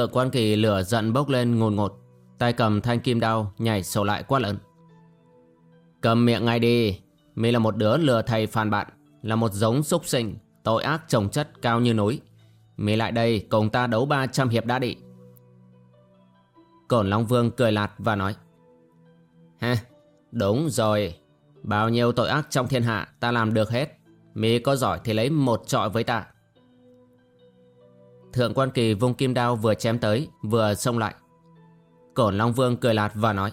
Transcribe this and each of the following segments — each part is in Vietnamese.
Thượng quan kỳ lửa giận bốc lên ngồn ngột. Tay cầm thanh kim đao nhảy sổ lại quát lớn. Cầm miệng ngay đi. Mi là một đứa lừa thầy phản bạn, Là một giống súc sinh, Tội ác trồng chất cao như núi. Mi lại đây cùng ta đấu 300 hiệp đã đi. Cổn Long Vương cười lạt và nói. Ha đúng rồi. Bao nhiêu tội ác trong thiên hạ ta làm được hết. Mi có giỏi thì lấy một trọi với ta. Thượng quan kỳ vung kim đao vừa chém tới, Vừa xông lại. Cổn Long Vương cười lạt và nói,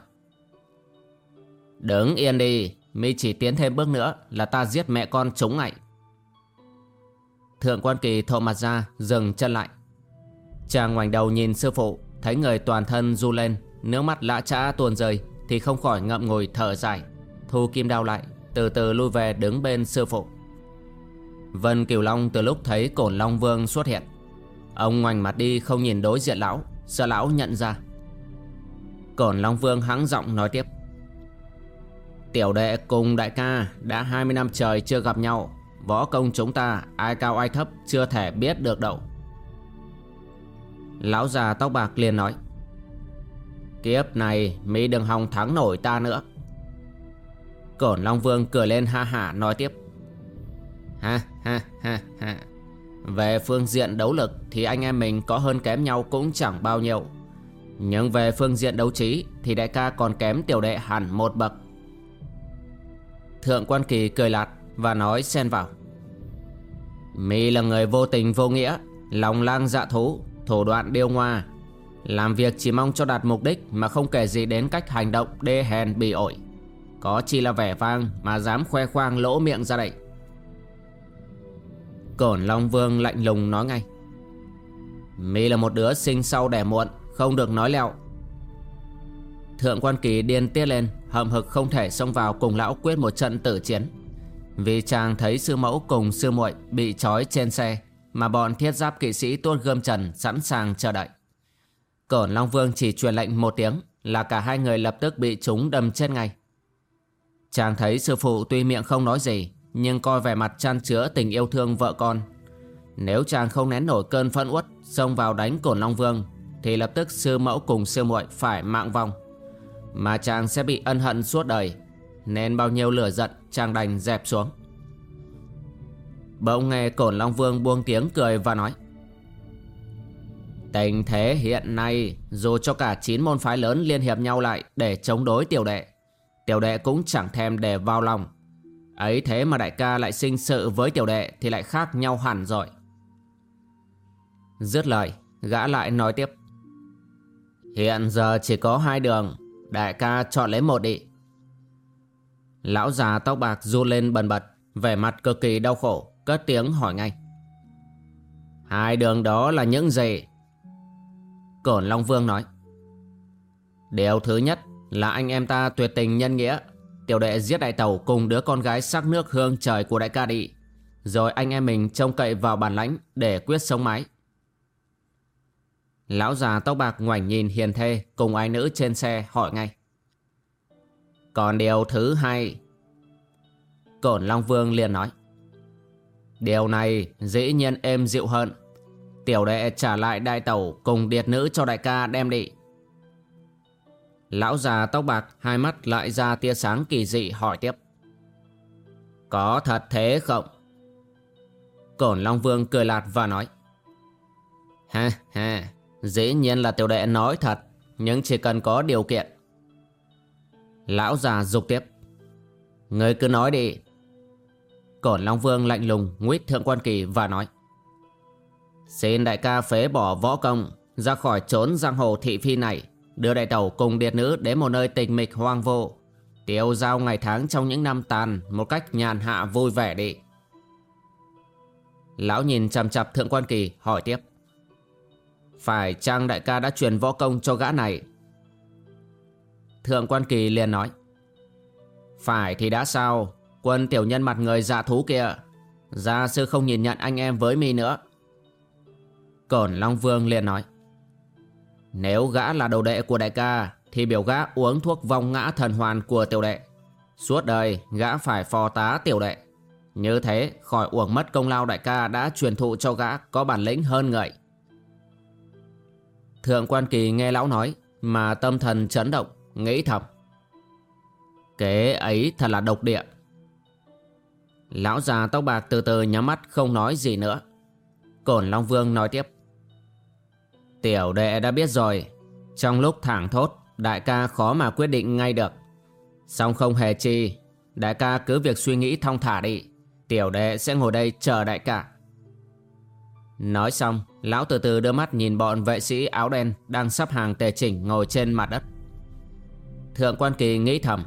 Đứng yên đi, Mi chỉ tiến thêm bước nữa Là ta giết mẹ con chúng ngại Thượng quan kỳ thộ mặt ra, Dừng chân lại. Chàng ngoảnh đầu nhìn sư phụ, Thấy người toàn thân du lên, Nước mắt lã trã tuôn rơi, Thì không khỏi ngậm ngùi thở dài, Thu kim đao lại, Từ từ lui về đứng bên sư phụ. Vân Kiều Long từ lúc thấy Cổn Long Vương xuất hiện Ông ngoảnh mặt đi, không nhìn đối diện lão. Sợ lão nhận ra. Còn Long Vương hắng giọng nói tiếp. Tiểu đệ cùng đại ca Đã 20 năm trời chưa gặp nhau. Võ công chúng ta, Ai cao ai thấp, chưa thể biết được đâu. Lão già tóc bạc liền nói. Kiếp này mi đừng hòng thắng nổi ta nữa. Cổn Long Vương cười lên ha hả nói tiếp. Ha ha ha ha về phương diện đấu lực thì anh em mình có hơn kém nhau cũng chẳng bao nhiêu. Nhưng về phương diện đấu trí thì đại ca còn kém tiểu đệ hẳn một bậc. Thượng quan kỳ cười lạt và nói xen vào. Mi là người vô tình vô nghĩa, Lòng lang dạ thú, Thủ đoạn điêu ngoa. Làm việc chỉ mong cho đạt mục đích Mà không kể gì đến cách hành động đê hèn bị ổi. Có chi là vẻ vang Mà dám khoe khoang lỗ miệng ra đây Cổn Long Vương lạnh lùng nói ngay. Mi là một đứa sinh sau đẻ muộn, Không được nói lẹo. Thượng quan kỳ điên tiết lên, Hậm hực không thể xông vào cùng lão quyết một trận tử chiến. Vì chàng thấy sư mẫu cùng sư muội Bị trói trên xe, Mà bọn thiết giáp kỵ sĩ tuôn gươm trần Sẵn sàng chờ đợi. Cổn Long Vương chỉ truyền lệnh một tiếng Là cả hai người lập tức bị chúng đâm chết ngay. Chàng thấy sư phụ tuy miệng không nói gì nhưng coi vẻ mặt chan chứa tình yêu thương vợ con. Nếu chàng không nén nổi cơn phẫn uất, Xông vào đánh cổn Long Vương, Thì lập tức sư mẫu cùng sư muội phải mạng vong. Mà chàng sẽ bị ân hận suốt đời, Nên bao nhiêu lửa giận chàng đành dẹp xuống. Bỗng nghe cổn Long Vương buông tiếng cười và nói, Tình thế hiện nay, Dù cho cả chín môn phái lớn liên hiệp nhau lại Để chống đối tiểu đệ Tiểu đệ cũng chẳng thèm để vào lòng. Ấy thế mà đại ca lại sinh sự với tiểu đệ thì lại khác nhau hẳn rồi. Dứt lời, gã lại nói tiếp. Hiện giờ chỉ có hai đường, đại ca chọn lấy một đi. Lão già tóc bạc run lên bần bật, vẻ mặt cực kỳ đau khổ, cất tiếng hỏi ngay. Hai đường đó là những gì? Cổn Long Vương nói. Điều thứ nhất là anh em ta tuyệt tình nhân nghĩa Tiểu đệ giết đại tàu cùng đứa con gái sắc nước hương trời của đại ca đi. Rồi anh em mình trông cậy vào bản lãnh để quyết sống mái Lão già tóc bạc ngoảnh nhìn hiền thê cùng ai nữ trên xe hỏi ngay. Còn điều thứ hai, Cổn Long Vương liền nói. Điều này dĩ nhiên êm dịu hơn. Tiểu đệ trả lại đại tàu cùng điệt nữ cho đại ca đem đi. Lão già tóc bạc hai mắt lại ra tia sáng kỳ dị hỏi tiếp. Có thật thế không? Cổn Long Vương cười lạt và nói. Ha ha, dĩ nhiên là tiểu đệ nói thật, nhưng chỉ cần có điều kiện. Lão già dục tiếp. Người cứ nói đi. Cổn Long Vương lạnh lùng nguyết thượng quan kỳ và nói. Xin đại ca phế bỏ võ công, ra khỏi trốn giang hồ thị phi này, đưa đại tẩu cùng điệt nữ đến một nơi tình mịch hoang vô. Tiêu giao ngày tháng trong những năm tàn một cách nhàn hạ vui vẻ đi. Lão nhìn chằm chặp thượng quan kỳ hỏi tiếp. Phải chăng đại ca đã truyền võ công cho gã này? Thượng quan kỳ liền nói. Phải thì đã sao, quân tiểu nhân mặt người dạ thú kia. Gia sư không nhìn nhận anh em với mi nữa. Cổn Long Vương liền nói. Nếu gã là đầu đệ của đại ca, Thì biểu gã uống thuốc vong ngã thần hoàn của tiểu đệ. Suốt đời, gã phải phò tá tiểu đệ. Như thế, khỏi uổng mất công lao đại ca đã truyền thụ cho gã có bản lĩnh hơn người Thượng quan kỳ nghe lão nói, Mà tâm thần chấn động, Nghĩ thầm. Kế ấy thật là độc địa. Lão già tóc bạc từ từ nhắm mắt, không nói gì nữa. Cổn Long Vương nói tiếp. Tiểu đệ đã biết rồi. Trong lúc thẳng thốt, Đại ca khó mà quyết định ngay được. Song không hề chi, Đại ca cứ việc suy nghĩ thong thả đi. Tiểu đệ sẽ ngồi đây chờ đại ca. Nói xong, Lão từ từ đưa mắt nhìn bọn vệ sĩ áo đen Đang sắp hàng tề chỉnh ngồi trên mặt đất. Thượng quan kỳ nghĩ thầm,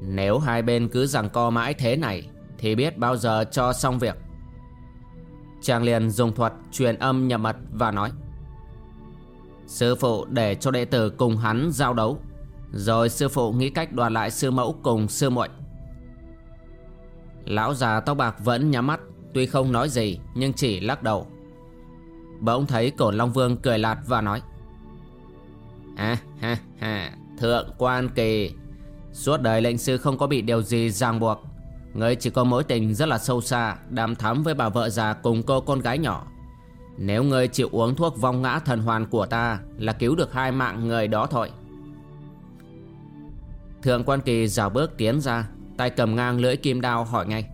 Nếu hai bên cứ rằng co mãi thế này, Thì biết bao giờ cho xong việc. Chàng liền dùng thuật truyền âm nhập mật và nói Sư phụ để cho đệ tử cùng hắn giao đấu. Rồi sư phụ nghĩ cách đoạt lại sư mẫu cùng sư muội. Lão già tóc bạc vẫn nhắm mắt, Tuy không nói gì, nhưng chỉ lắc đầu. Bỗng thấy cổn Long Vương cười lạt và nói, Ha ha ha, Thượng quan kỳ, Suốt đời lệnh sư không có bị điều gì ràng buộc. Người chỉ có mối tình rất là sâu xa, Đàm thắm với bà vợ già cùng cô con gái nhỏ nếu ngươi chịu uống thuốc vong ngã thần hoàn của ta Là cứu được hai mạng người đó thôi. Thượng quan kỳ dào bước tiến ra, Tay cầm ngang lưỡi kim đao hỏi ngay.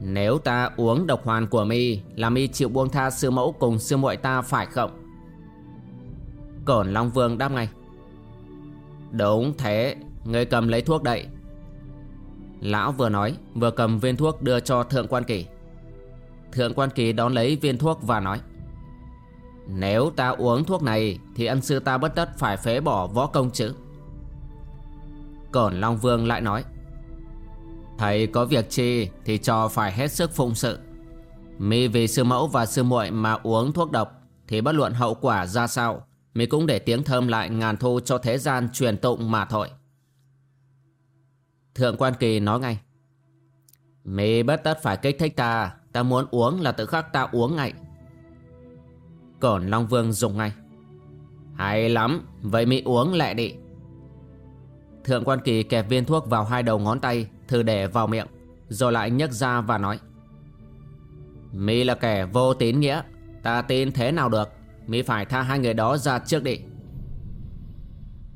Nếu ta uống độc hoàn của mi, Là mi chịu buông tha sư mẫu cùng sư muội ta phải không? Cổn Long Vương đáp ngay. Đúng thế Ngươi cầm lấy thuốc đậy Lão vừa nói, Vừa cầm viên thuốc đưa cho thượng quan kỳ. Thượng quan kỳ đón lấy viên thuốc và nói, Nếu ta uống thuốc này Thì ân sư ta bất tất phải phế bỏ võ công chứ. Cổn Long Vương lại nói, Thầy có việc chi Thì cho phải hết sức phụng sự. Mi vì sư mẫu và sư muội mà uống thuốc độc Thì bất luận hậu quả ra sao, Mi cũng để tiếng thơm lại ngàn thu cho thế gian truyền tụng mà thôi. Thượng quan kỳ nói ngay, Mi bất tất phải kích thích ta Ta muốn uống là tự khắc ta uống ngay. Cổn Long Vương dùng ngay. Hay lắm, Vậy mi uống lẹ đi. Thượng quan kỳ kẹp viên thuốc vào hai đầu ngón tay, Thử để vào miệng, Rồi lại nhấc ra và nói. Mi là kẻ vô tín nghĩa, Ta tin thế nào được? Mi phải tha hai người đó ra trước đi.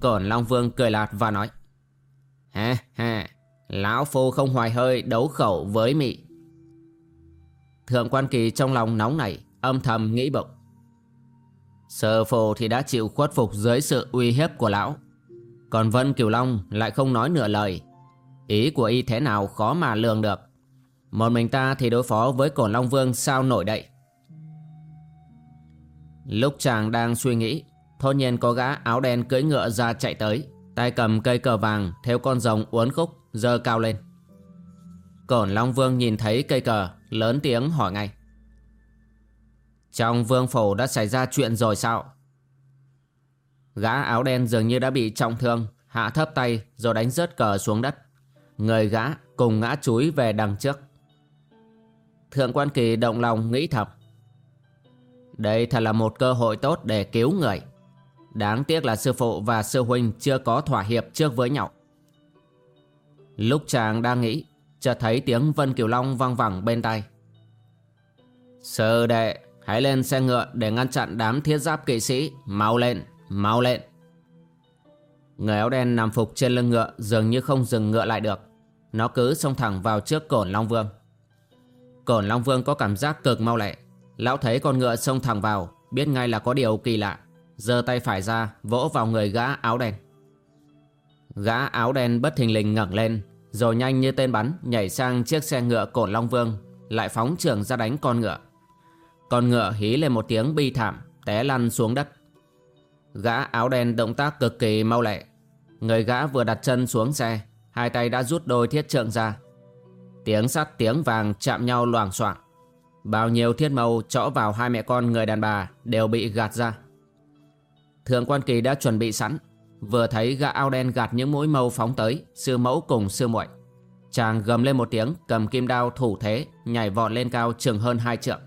Cổn Long Vương cười lạt và nói. Ha ha Lão Phu không hoài hơi đấu khẩu với mỹ. Thượng quan kỳ trong lòng nóng nảy, Âm thầm nghĩ bụng. Sở phù thì đã chịu khuất phục dưới sự uy hiếp của lão. Còn Vân Kiều Long lại không nói nửa lời. Ý của y thế nào khó mà lường được. Một mình ta thì đối phó với cổn Long Vương sao nổi đậy? Lúc chàng đang suy nghĩ Thôn nhiên có gã áo đen cưỡi ngựa ra chạy tới, Tay cầm cây cờ vàng Theo con rồng uốn khúc Dơ cao lên. Cổn Long Vương nhìn thấy cây cờ, Lớn tiếng hỏi ngay. Trong vương phủ đã xảy ra chuyện rồi sao? Gã áo đen dường như đã bị trọng thương, Hạ thấp tay rồi đánh rớt cờ xuống đất. Người gã cùng ngã chúi về đằng trước. Thượng quan kỳ động lòng nghĩ thầm. Đây thật là một cơ hội tốt để cứu người. Đáng tiếc là sư phụ và sư huynh chưa có thỏa hiệp trước với nhau. Lúc chàng đang nghĩ chợt thấy tiếng Vân Kiều Long vang vẳng bên tai. sơ đệ, hãy lên xe ngựa để ngăn chặn đám thiết giáp kỵ sĩ, mau lên, mau lên. Người áo đen nằm phục trên lưng ngựa dường như không dừng ngựa lại được. Nó cứ xông thẳng vào trước cổn Long Vương. Cổn Long Vương có cảm giác cực mau lẹ. Lão thấy con ngựa xông thẳng vào, biết ngay là có điều kỳ lạ. giơ tay phải ra, vỗ vào người gã áo đen. Gã áo đen bất thình lình ngẩng lên, rồi nhanh như tên bắn nhảy sang chiếc xe ngựa cổn Long Vương, lại phóng trường ra đánh con ngựa. Con ngựa hí lên một tiếng bi thảm, té lăn xuống đất. Gã áo đen động tác cực kỳ mau lẹ. Người gã vừa đặt chân xuống xe, hai tay đã rút đôi thiết trượng ra. Tiếng sắt tiếng vàng chạm nhau loảng xoảng. Bao nhiêu thiết mâu chõ vào hai mẹ con người đàn bà đều bị gạt ra. Thượng quan kỳ đã chuẩn bị sẵn, vừa thấy gã ao đen gạt những mũi mâu phóng tới, sư mẫu cùng sư muội. Chàng gầm lên một tiếng, cầm kim đao thủ thế, nhảy vọt lên cao chừng hơn hai trượng.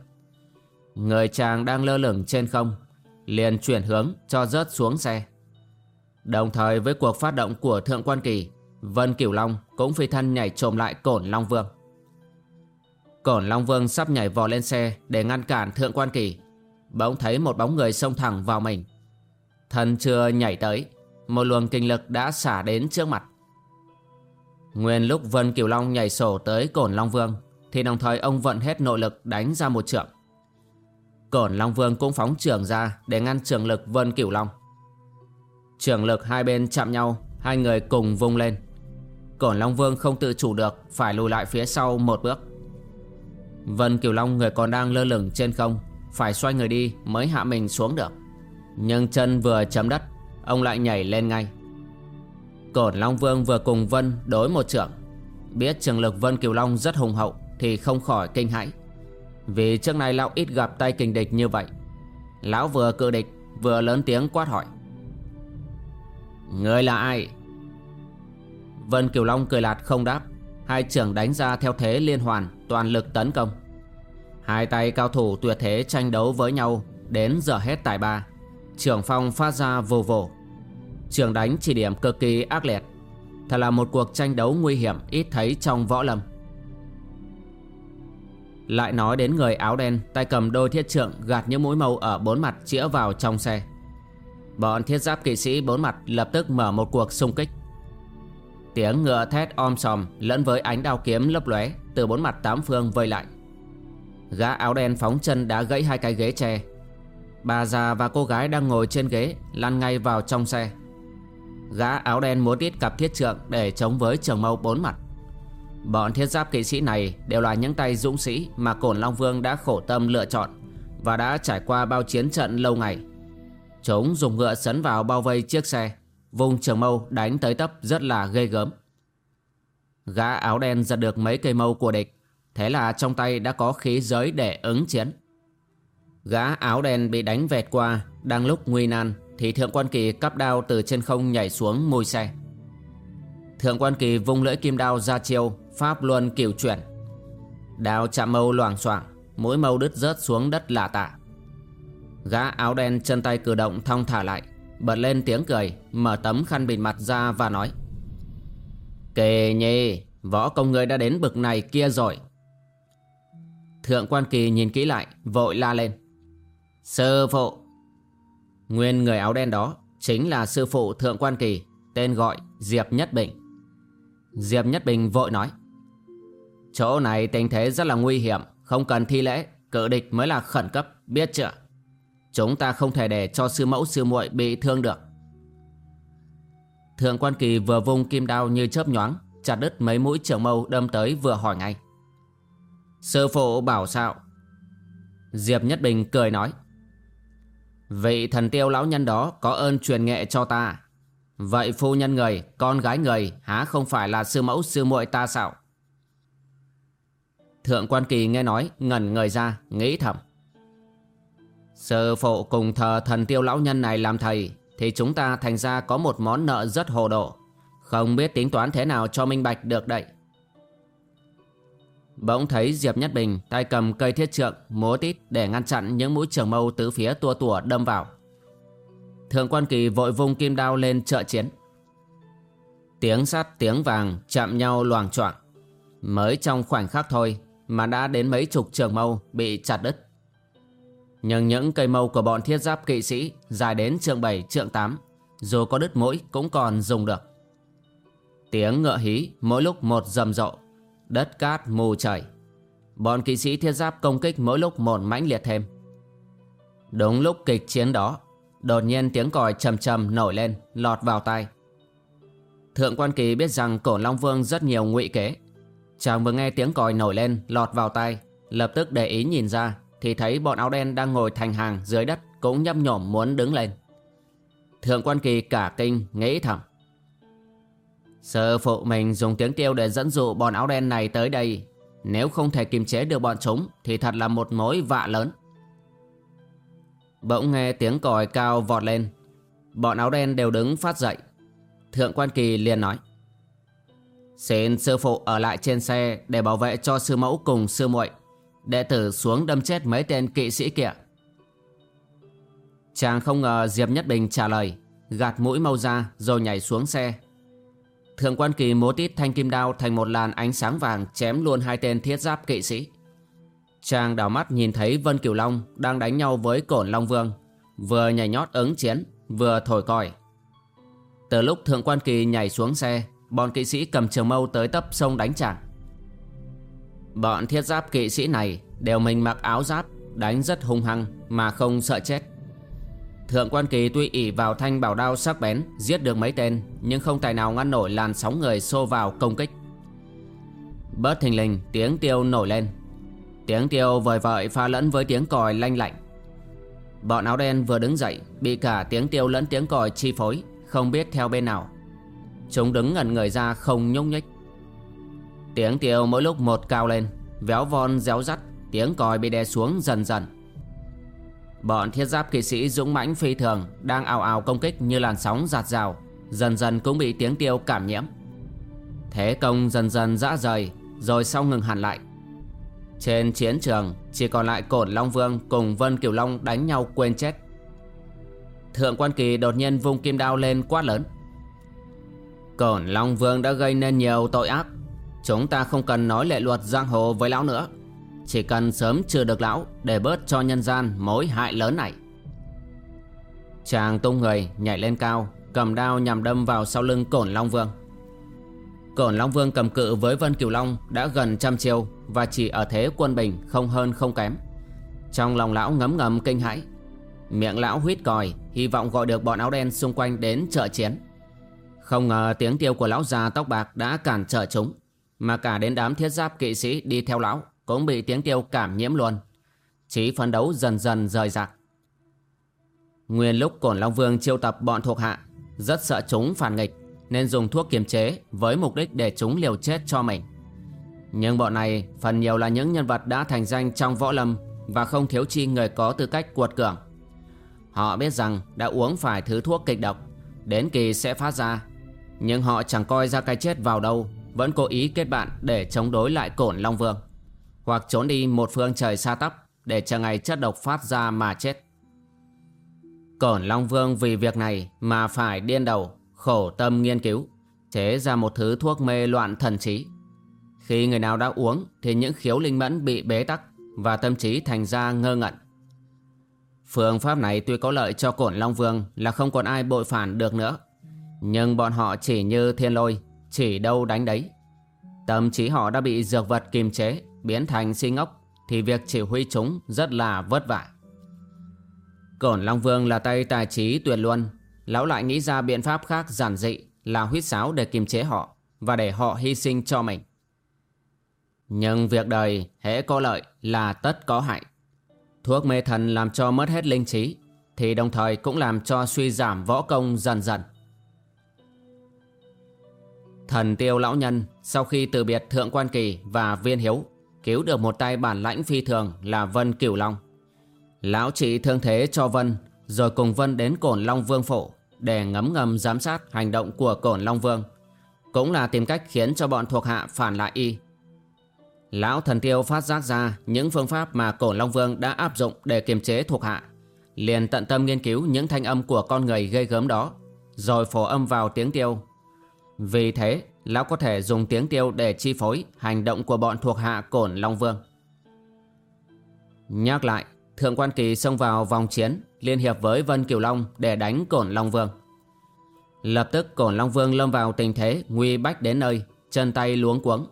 Người chàng đang lơ lửng trên không, liền chuyển hướng cho rớt xuống xe. Đồng thời với cuộc phát động của Thượng Quan Kỳ, Vân Cửu Long cũng phi thân nhảy trồm lại Cổn Long Vương. Cổn Long Vương sắp nhảy vò lên xe để ngăn cản Thượng Quan Kỳ. Bỗng thấy một bóng người xông thẳng vào mình. Thân chưa nhảy tới, một luồng kinh lực đã xả đến trước mặt. Nguyên lúc Vân Kiều Long nhảy sổ tới Cổn Long Vương, thì đồng thời ông vận hết nội lực đánh ra một trượng. Cổn Long Vương cũng phóng trường ra để ngăn trường lực Vân Kiều Long. Trường lực hai bên chạm nhau, hai người cùng vung lên. Cổn Long Vương không tự chủ được, phải lùi lại phía sau một bước. Vân Kiều Long người còn đang lơ lửng trên không, phải xoay người đi mới hạ mình xuống được. Nhưng chân vừa chấm đất, ông lại nhảy lên ngay. Cổn Long Vương vừa cùng Vân đối một trưởng. Biết trường lực Vân Kiều Long rất hùng hậu thì không khỏi kinh hãi. Vì trước nay lão ít gặp tay kình địch như vậy, Lão vừa cự địch, Vừa lớn tiếng quát hỏi Người là ai Vân Kiều Long cười lạt không đáp Hai trưởng đánh ra theo thế liên hoàn, Toàn lực tấn công Hai tay cao thủ tuyệt thế tranh đấu với nhau Đến giờ hết tài ba Trưởng phong phát ra vồ vồ Trường đánh chỉ điểm cực kỳ ác liệt Thật là một cuộc tranh đấu nguy hiểm Ít thấy trong võ lâm lại nói đến người áo đen, tay cầm đôi thiết trượng gạt những mũi mâu ở bốn mặt chĩa vào trong xe. Bọn thiết giáp kỵ sĩ bốn mặt lập tức mở một cuộc xung kích. Tiếng ngựa thét om sòm lẫn với ánh đao kiếm lấp lóe từ bốn mặt tám phương vây lại. Gã áo đen phóng chân đã gãy hai cái ghế tre. Bà già và cô gái đang ngồi trên ghế lăn ngay vào trong xe. Gã áo đen muốn ít cặp thiết trượng để chống với trường mâu bốn mặt. Bọn thiết giáp kỵ sĩ này đều là những tay dũng sĩ mà Cổn Long Vương đã khổ tâm lựa chọn và đã trải qua bao chiến trận lâu ngày. Chúng dùng ngựa sấn vào bao vây chiếc xe, vùng trường mâu đánh tới tấp rất là ghê gớm. Gã áo đen giật được mấy cây mâu của địch, thế là trong tay đã có khí giới để ứng chiến. Gã áo đen bị đánh vẹt qua, đang lúc nguy nan thì Thượng Quan Kỳ cắp đao từ trên không nhảy xuống môi xe. Thượng Quan Kỳ vung lưỡi kim đao ra chiêu, Pháp luân kiểu chuyển. Đao chạm mâu loảng xoảng mỗi mâu đứt rớt xuống đất lạ tạ Gã áo đen chân tay cử động thong thả lại, Bật lên tiếng cười, Mở tấm khăn bịt mặt ra và nói, Kề nhê, Võ công người đã đến bực này kia rồi. Thượng quan kỳ nhìn kỹ lại, Vội la lên Sư phụ Nguyên người áo đen đó Chính là sư phụ thượng quan kỳ, Tên gọi Diệp Nhất Bình. Diệp Nhất Bình vội nói, Chỗ này tình thế rất là nguy hiểm, Không cần thi lễ, Cự địch mới là khẩn cấp, Biết chưa? Chúng ta không thể để cho sư mẫu, sư muội bị thương được. Thượng quan kỳ vừa vung kim đao như chớp nhoáng, Chặt đứt mấy mũi trường mâu đâm tới vừa hỏi ngay, Sư phụ bảo sao? Diệp Nhất Bình cười nói Vị thần tiêu lão nhân đó có ơn truyền nghệ cho ta. Vậy phu nhân người, con gái người há không phải là sư mẫu sư muội ta sao? Thượng quan kỳ nghe nói ngẩn người ra Nghĩ thầm. Sư phụ cùng thờ thần tiêu lão nhân này làm thầy Thì chúng ta thành ra có một món nợ rất hồ độ Không biết tính toán thế nào cho minh bạch được đậy Bỗng thấy Diệp Nhất Bình tay cầm cây thiết trượng múa tít để ngăn chặn những mũi trường mâu tứ phía tua tủa đâm vào. Thượng quan kỳ vội vung kim đao lên trợ chiến. Tiếng sắt tiếng vàng chạm nhau loàng choạng. Mới trong khoảnh khắc thôi mà đã đến mấy chục trường mâu bị chặt đứt. Nhưng những cây mâu của bọn thiết giáp kỵ sĩ dài đến trường 7 trường 8 dù có đứt mũi cũng còn dùng được. Tiếng ngựa hí mỗi lúc một rầm rộ, đất cát mù trời. Bọn kỵ sĩ thiết giáp công kích mỗi lúc một mãnh liệt thêm. Đúng lúc kịch chiến đó, đột nhiên tiếng còi trầm trầm nổi lên, lọt vào tai. Thượng quan kỳ biết rằng cổ Long Vương rất nhiều ngụy kế. Chàng vừa nghe tiếng còi nổi lên, lọt vào tai, lập tức để ý nhìn ra, thì thấy bọn áo đen đang ngồi thành hàng dưới đất cũng nhấp nhổm muốn đứng lên. Thượng quan kỳ cả kinh nghĩ thẳng. Sư phụ mình dùng tiếng tiêu để dẫn dụ bọn áo đen này tới đây. Nếu không thể kiềm chế được bọn chúng, thì thật là một mối vạ lớn. Bỗng nghe tiếng còi cao vọt lên. Bọn áo đen đều đứng phát dậy. Thượng quan kỳ liền nói. Xin sư phụ ở lại trên xe để bảo vệ cho sư mẫu cùng sư muội. Đệ tử xuống đâm chết mấy tên kỵ sĩ kia. Chàng không ngờ Diệp Nhất Bình trả lời, Gạt mũi mau ra rồi nhảy xuống xe Thượng quan kỳ múa tít thanh kim đao Thành một làn ánh sáng vàng Chém luôn hai tên thiết giáp kỵ sĩ. Chàng đảo mắt nhìn thấy Vân Kiều Long Đang đánh nhau với Cổn Long Vương, Vừa nhảy nhót ứng chiến, Vừa thổi còi. Từ lúc thượng quan kỳ nhảy xuống xe, Bọn kỵ sĩ cầm trường mâu tới tấp sông đánh chàng. Bọn thiết giáp kỵ sĩ này Đều mình mặc áo giáp, Đánh rất hung hăng Mà không sợ chết. Thượng quan kỳ tuy ỷ vào thanh bảo đao sắc bén, Giết được mấy tên, Nhưng không tài nào ngăn nổi làn sóng người xô vào công kích. Bớt thình lình, tiếng tiêu nổi lên. Tiếng tiêu vời vợi pha lẫn với tiếng còi lanh lạnh. Bọn áo đen vừa đứng dậy, Bị cả tiếng tiêu lẫn tiếng còi chi phối, Không biết theo bên nào. Chúng đứng ngẩn người ra không nhúc nhích. Tiếng tiêu mỗi lúc một cao lên, Véo von réo rắt, Tiếng còi bị đè xuống dần dần. Bọn thiết giáp kỵ sĩ dũng mãnh phi thường, Đang ào ào công kích như làn sóng giạt rào, Dần dần cũng bị tiếng tiêu cảm nhiễm. Thế công dần dần dã rời, Rồi sau ngừng hẳn lại. Trên chiến trường, Chỉ còn lại cổn Long Vương Cùng Vân Kiều Long đánh nhau quên chết. Thượng quan kỳ đột nhiên vung kim đao lên quát lớn. Cổn Long Vương đã gây nên nhiều tội ác. Chúng ta không cần nói lệ luật giang hồ với lão nữa chỉ cần sớm trừ được lão Để bớt cho nhân gian mối hại lớn này. Chàng tung người nhảy lên cao, Cầm đao nhằm đâm vào sau lưng Cổn Long Vương. Cổn Long Vương cầm cự với Vân Kiều Long Đã gần trăm chiêu Và chỉ ở thế quân bình không hơn không kém. Trong lòng lão ngấm ngầm kinh hãi, Miệng lão huýt còi, Hy vọng gọi được bọn áo đen xung quanh đến trợ chiến. Không ngờ tiếng tiêu của lão già tóc bạc đã cản trở chúng, Mà cả đến đám thiết giáp kỵ sĩ đi theo lão cũng bị tiếng kêu cảm nhiễm luôn. Chí phấn đấu dần dần rời rạc. Nguyên lúc Cổn Long Vương chiêu tập bọn thuộc hạ, rất sợ chúng phản nghịch nên dùng thuốc kiềm chế với mục đích để chúng liều chết cho mình. Nhưng bọn này phần nhiều là những nhân vật đã thành danh trong võ lâm và không thiếu chi người có tư cách cuột cường. Họ biết rằng đã uống phải thứ thuốc kịch độc, đến kỳ sẽ phát ra. Nhưng họ chẳng coi ra cái chết vào đâu, vẫn cố ý kết bạn để chống đối lại Cổn Long Vương hoặc trốn đi một phương trời xa tắp để chờ ngày chất độc phát ra mà chết. Cổn Long Vương vì việc này mà phải điên đầu, khổ tâm nghiên cứu, chế ra một thứ thuốc mê loạn thần trí. Khi người nào đã uống thì những khiếu linh mẫn bị bế tắc và tâm trí thành ra ngơ ngẩn. Phương pháp này tuy có lợi cho Cổn Long Vương là không còn ai bội phản được nữa. Nhưng bọn họ chỉ như thiên lôi, chỉ đâu đánh đấy. Tâm trí họ đã bị dược vật kiềm chế biến thành si ngốc thì việc chỉ huy chúng rất là vất vả. Cổn Long Vương là tay tài trí tuyệt luân, lão lại nghĩ ra biện pháp khác giản dị là huyết sáo để kiềm chế họ và để họ hy sinh cho mình. Nhưng việc đời hễ có lợi là tất có hại. Thuốc mê thần làm cho mất hết linh trí thì đồng thời cũng làm cho suy giảm võ công dần dần. Thần tiêu lão nhân sau khi từ biệt Thượng Quan Kỳ và Viên Hiếu cứu được một tay bản lãnh phi thường là Vân Cửu Long. Lão trị thương thế cho Vân, rồi cùng Vân đến Cổn Long Vương Phổ để ngấm ngầm giám sát hành động của Cổn Long Vương. Cũng là tìm cách khiến cho bọn thuộc hạ phản lại y. Lão thần tiêu phát giác ra những phương pháp mà Cổn Long Vương đã áp dụng để kiềm chế thuộc hạ. Liền tận tâm nghiên cứu những thanh âm của con người gây gớm đó, rồi phổ âm vào tiếng tiêu. Vì thế, Lão có thể dùng tiếng tiêu để chi phối hành động của bọn thuộc hạ Cổn Long Vương. Nhắc lại, Thượng Quan Kỳ xông vào vòng chiến liên hiệp với Vân Kiều Long để đánh Cổn Long Vương. Lập tức Cổn Long Vương lâm vào tình thế nguy bách đến nơi, chân tay luống cuống.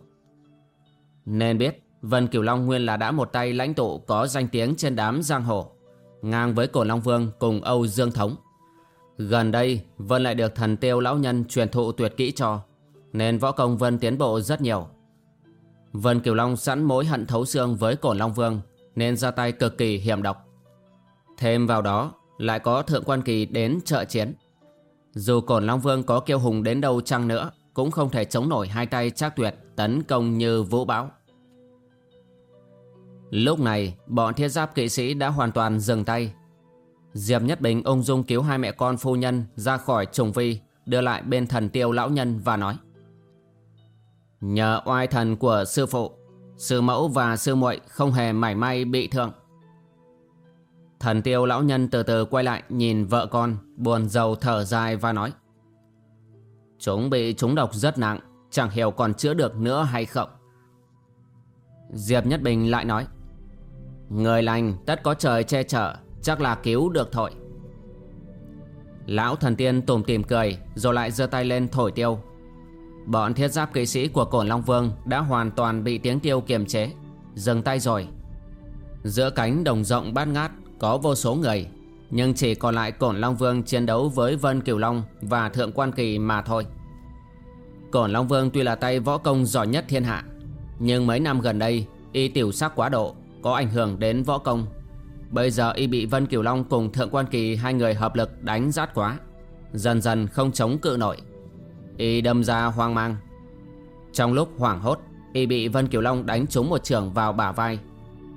Nên biết Vân kiều Long nguyên là đã một tay lãnh tụ có danh tiếng trên đám giang hồ, ngang với Cổn Long Vương cùng Âu Dương Thống. Gần đây Vân lại được thần tiêu lão nhân truyền thụ tuyệt kỹ cho, nên võ công Vân tiến bộ rất nhiều. Vân kiều Long sẵn mối hận thấu xương với Cổn Long Vương, nên ra tay cực kỳ hiểm độc. Thêm vào đó, lại có Thượng Quan Kỳ đến trợ chiến. Dù Cổn Long Vương có kiêu hùng đến đâu chăng nữa, cũng không thể chống nổi hai tay chắc tuyệt tấn công như vũ bão. Lúc này, bọn thiết giáp kỵ sĩ đã hoàn toàn dừng tay. Diệp Nhất Bình ung dung cứu hai mẹ con phu nhân ra khỏi trùng vi đưa lại bên thần tiêu lão nhân và nói Nhờ oai thần của sư phụ, Sư mẫu và sư muội không hề mảy may bị thương. Thần tiêu lão nhân từ từ quay lại nhìn vợ con, Buồn rầu thở dài và nói, Chúng bị trúng độc rất nặng, Chẳng hiểu còn chữa được nữa hay không? Diệp Nhất Bình lại nói, Người lành tất có trời che chở, Chắc là cứu được thôi. Lão thần tiên tùm tìm cười, Rồi lại giơ tay lên thổi tiêu. Bọn thiết giáp kỵ sĩ của Cổn Long Vương Đã hoàn toàn bị tiếng tiêu kiềm chế. Dừng tay rồi. Giữa cánh đồng rộng bát ngát Có vô số người, Nhưng chỉ còn lại Cổn Long Vương chiến đấu với Vân Kiều Long Và Thượng Quan Kỳ mà thôi. Cổn Long Vương tuy là tay võ công giỏi nhất thiên hạ, Nhưng mấy năm gần đây, Y tiểu sắc quá độ, Có ảnh hưởng đến võ công. Bây giờ y bị Vân Kiều Long cùng Thượng Quan Kỳ Hai người hợp lực đánh rát quá, Dần dần không chống cự nổi. Y đâm ra hoang mang. Trong lúc hoảng hốt, Y bị Vân Kiều Long đánh trúng một trường vào bả vai.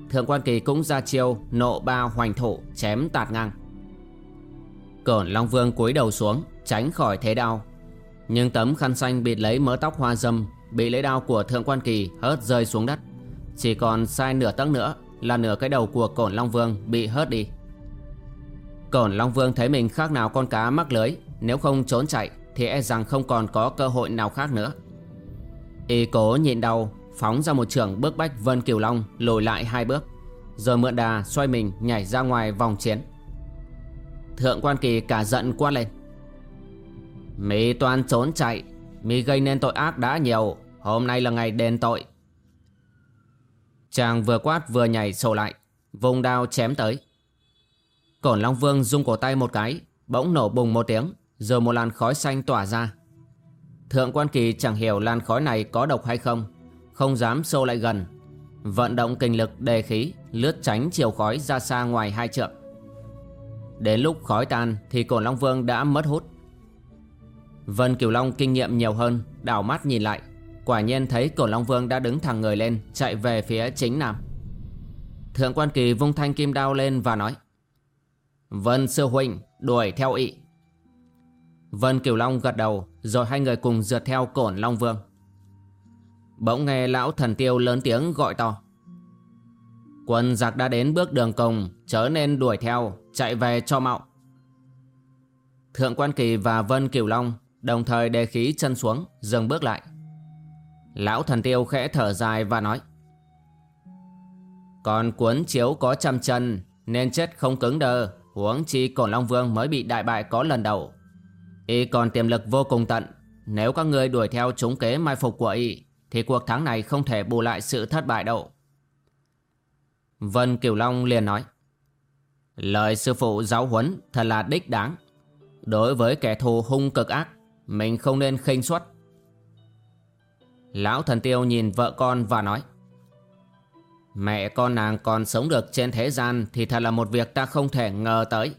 Thượng quan kỳ cũng ra chiêu Nộ ba hoành thủ chém tạt ngang. Cổn Long Vương cúi đầu xuống, Tránh khỏi thế đau Nhưng tấm khăn xanh bịt lấy mớ tóc hoa dâm, Bị lấy đao của Thượng quan kỳ hớt rơi xuống đất. Chỉ còn sai nửa tấc nữa Là nửa cái đầu của Cổn Long Vương bị hớt đi. Cổn Long Vương thấy mình khác nào con cá mắc lưới, Nếu không trốn chạy thì e rằng không còn có cơ hội nào khác nữa. Y cố nhịn đau, Phóng ra một trường bước bách Vân Kiều Long Lùi lại hai bước, Rồi mượn đà xoay mình nhảy ra ngoài vòng chiến. Thượng quan kỳ cả giận quát lên. Mỹ toàn trốn chạy, Mỹ gây nên tội ác đã nhiều, Hôm nay là ngày đền tội. Chàng vừa quát vừa nhảy sổ lại, Vùng đao chém tới. Cổn Long Vương rung cổ tay một cái, Bỗng nổ bùng một tiếng rồi một làn khói xanh tỏa ra. Thượng quan kỳ chẳng hiểu làn khói này có độc hay không Không dám xô lại gần. Vận động kinh lực, đề khí, Lướt tránh chiều khói ra xa ngoài hai trượng. Đến lúc khói tan Thì cổn Long Vương đã mất hút. Vân Kiều Long kinh nghiệm nhiều hơn, Đảo mắt nhìn lại. Quả nhiên thấy cổn Long Vương đã đứng thẳng người lên, Chạy về phía chính nam. Thượng quan kỳ vung thanh kim đao lên và nói, Vân sư huynh, đuổi theo ị. Vân Kiều Long gật đầu, Rồi hai người cùng rượt theo cổn Long Vương. Bỗng nghe lão thần tiêu lớn tiếng gọi to. Quân giặc đã đến bước đường cùng, Chớ nên đuổi theo, Chạy về cho mạo Thượng quan kỳ và Vân Kiều Long Đồng thời đề khí chân xuống, Dừng bước lại. Lão thần tiêu khẽ thở dài và nói, Còn cuốn chiếu có trăm chân, Nên chết không cứng đơ Huống chi cổn Long Vương mới bị đại bại có lần đầu. Y còn tiềm lực vô cùng tận. Nếu các người đuổi theo chúng kế mai phục của Y, Thì cuộc thắng này không thể bù lại sự thất bại đâu. Vân Kiều Long liền nói, Lời sư phụ giáo huấn thật là đích đáng. Đối với kẻ thù hung cực ác, Mình không nên khinh suất. Lão thần tiêu nhìn vợ con và nói, Mẹ con nàng còn sống được trên thế gian Thì thật là một việc ta không thể ngờ tới.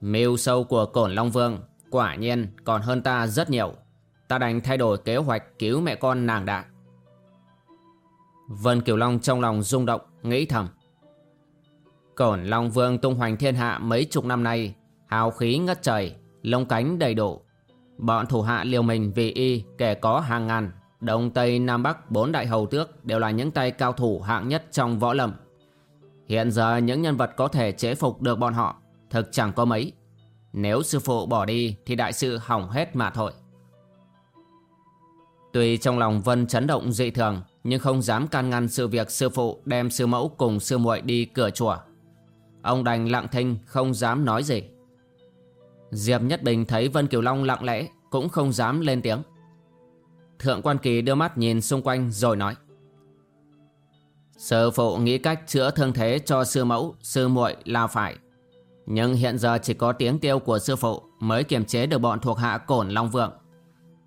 Mưu sâu của cổn Long Vương Quả nhiên, còn hơn ta rất nhiều. Ta đành thay đổi kế hoạch cứu mẹ con nàng đã. Vân Kiều Long trong lòng rung động, Nghĩ thầm. Cổn Long Vương tung hoành thiên hạ mấy chục năm nay, Hào khí ngất trời, Lông cánh đầy đủ. Bọn thủ hạ liều mình vì y kẻ có hàng ngàn, Đông Tây Nam Bắc bốn đại hầu tước Đều là những tay cao thủ hạng nhất trong võ lâm. Hiện giờ những nhân vật có thể chế phục được bọn họ, Thực chẳng có mấy nếu sư phụ bỏ đi thì đại sự hỏng hết mà thôi. Tuy trong lòng Vân chấn động dị thường nhưng không dám can ngăn sự việc sư phụ đem sư mẫu cùng sư muội đi cửa chùa. Ông đành lặng thinh không dám nói gì. Diệp Nhất Bình thấy Vân Kiều Long lặng lẽ Cũng không dám lên tiếng Thượng quan kỳ đưa mắt nhìn xung quanh rồi nói Sư phụ nghĩ cách chữa thương thế cho sư mẫu, sư muội là phải nhưng hiện giờ chỉ có tiếng tiêu của sư phụ Mới kiềm chế được bọn thuộc hạ cổn Long Vượng.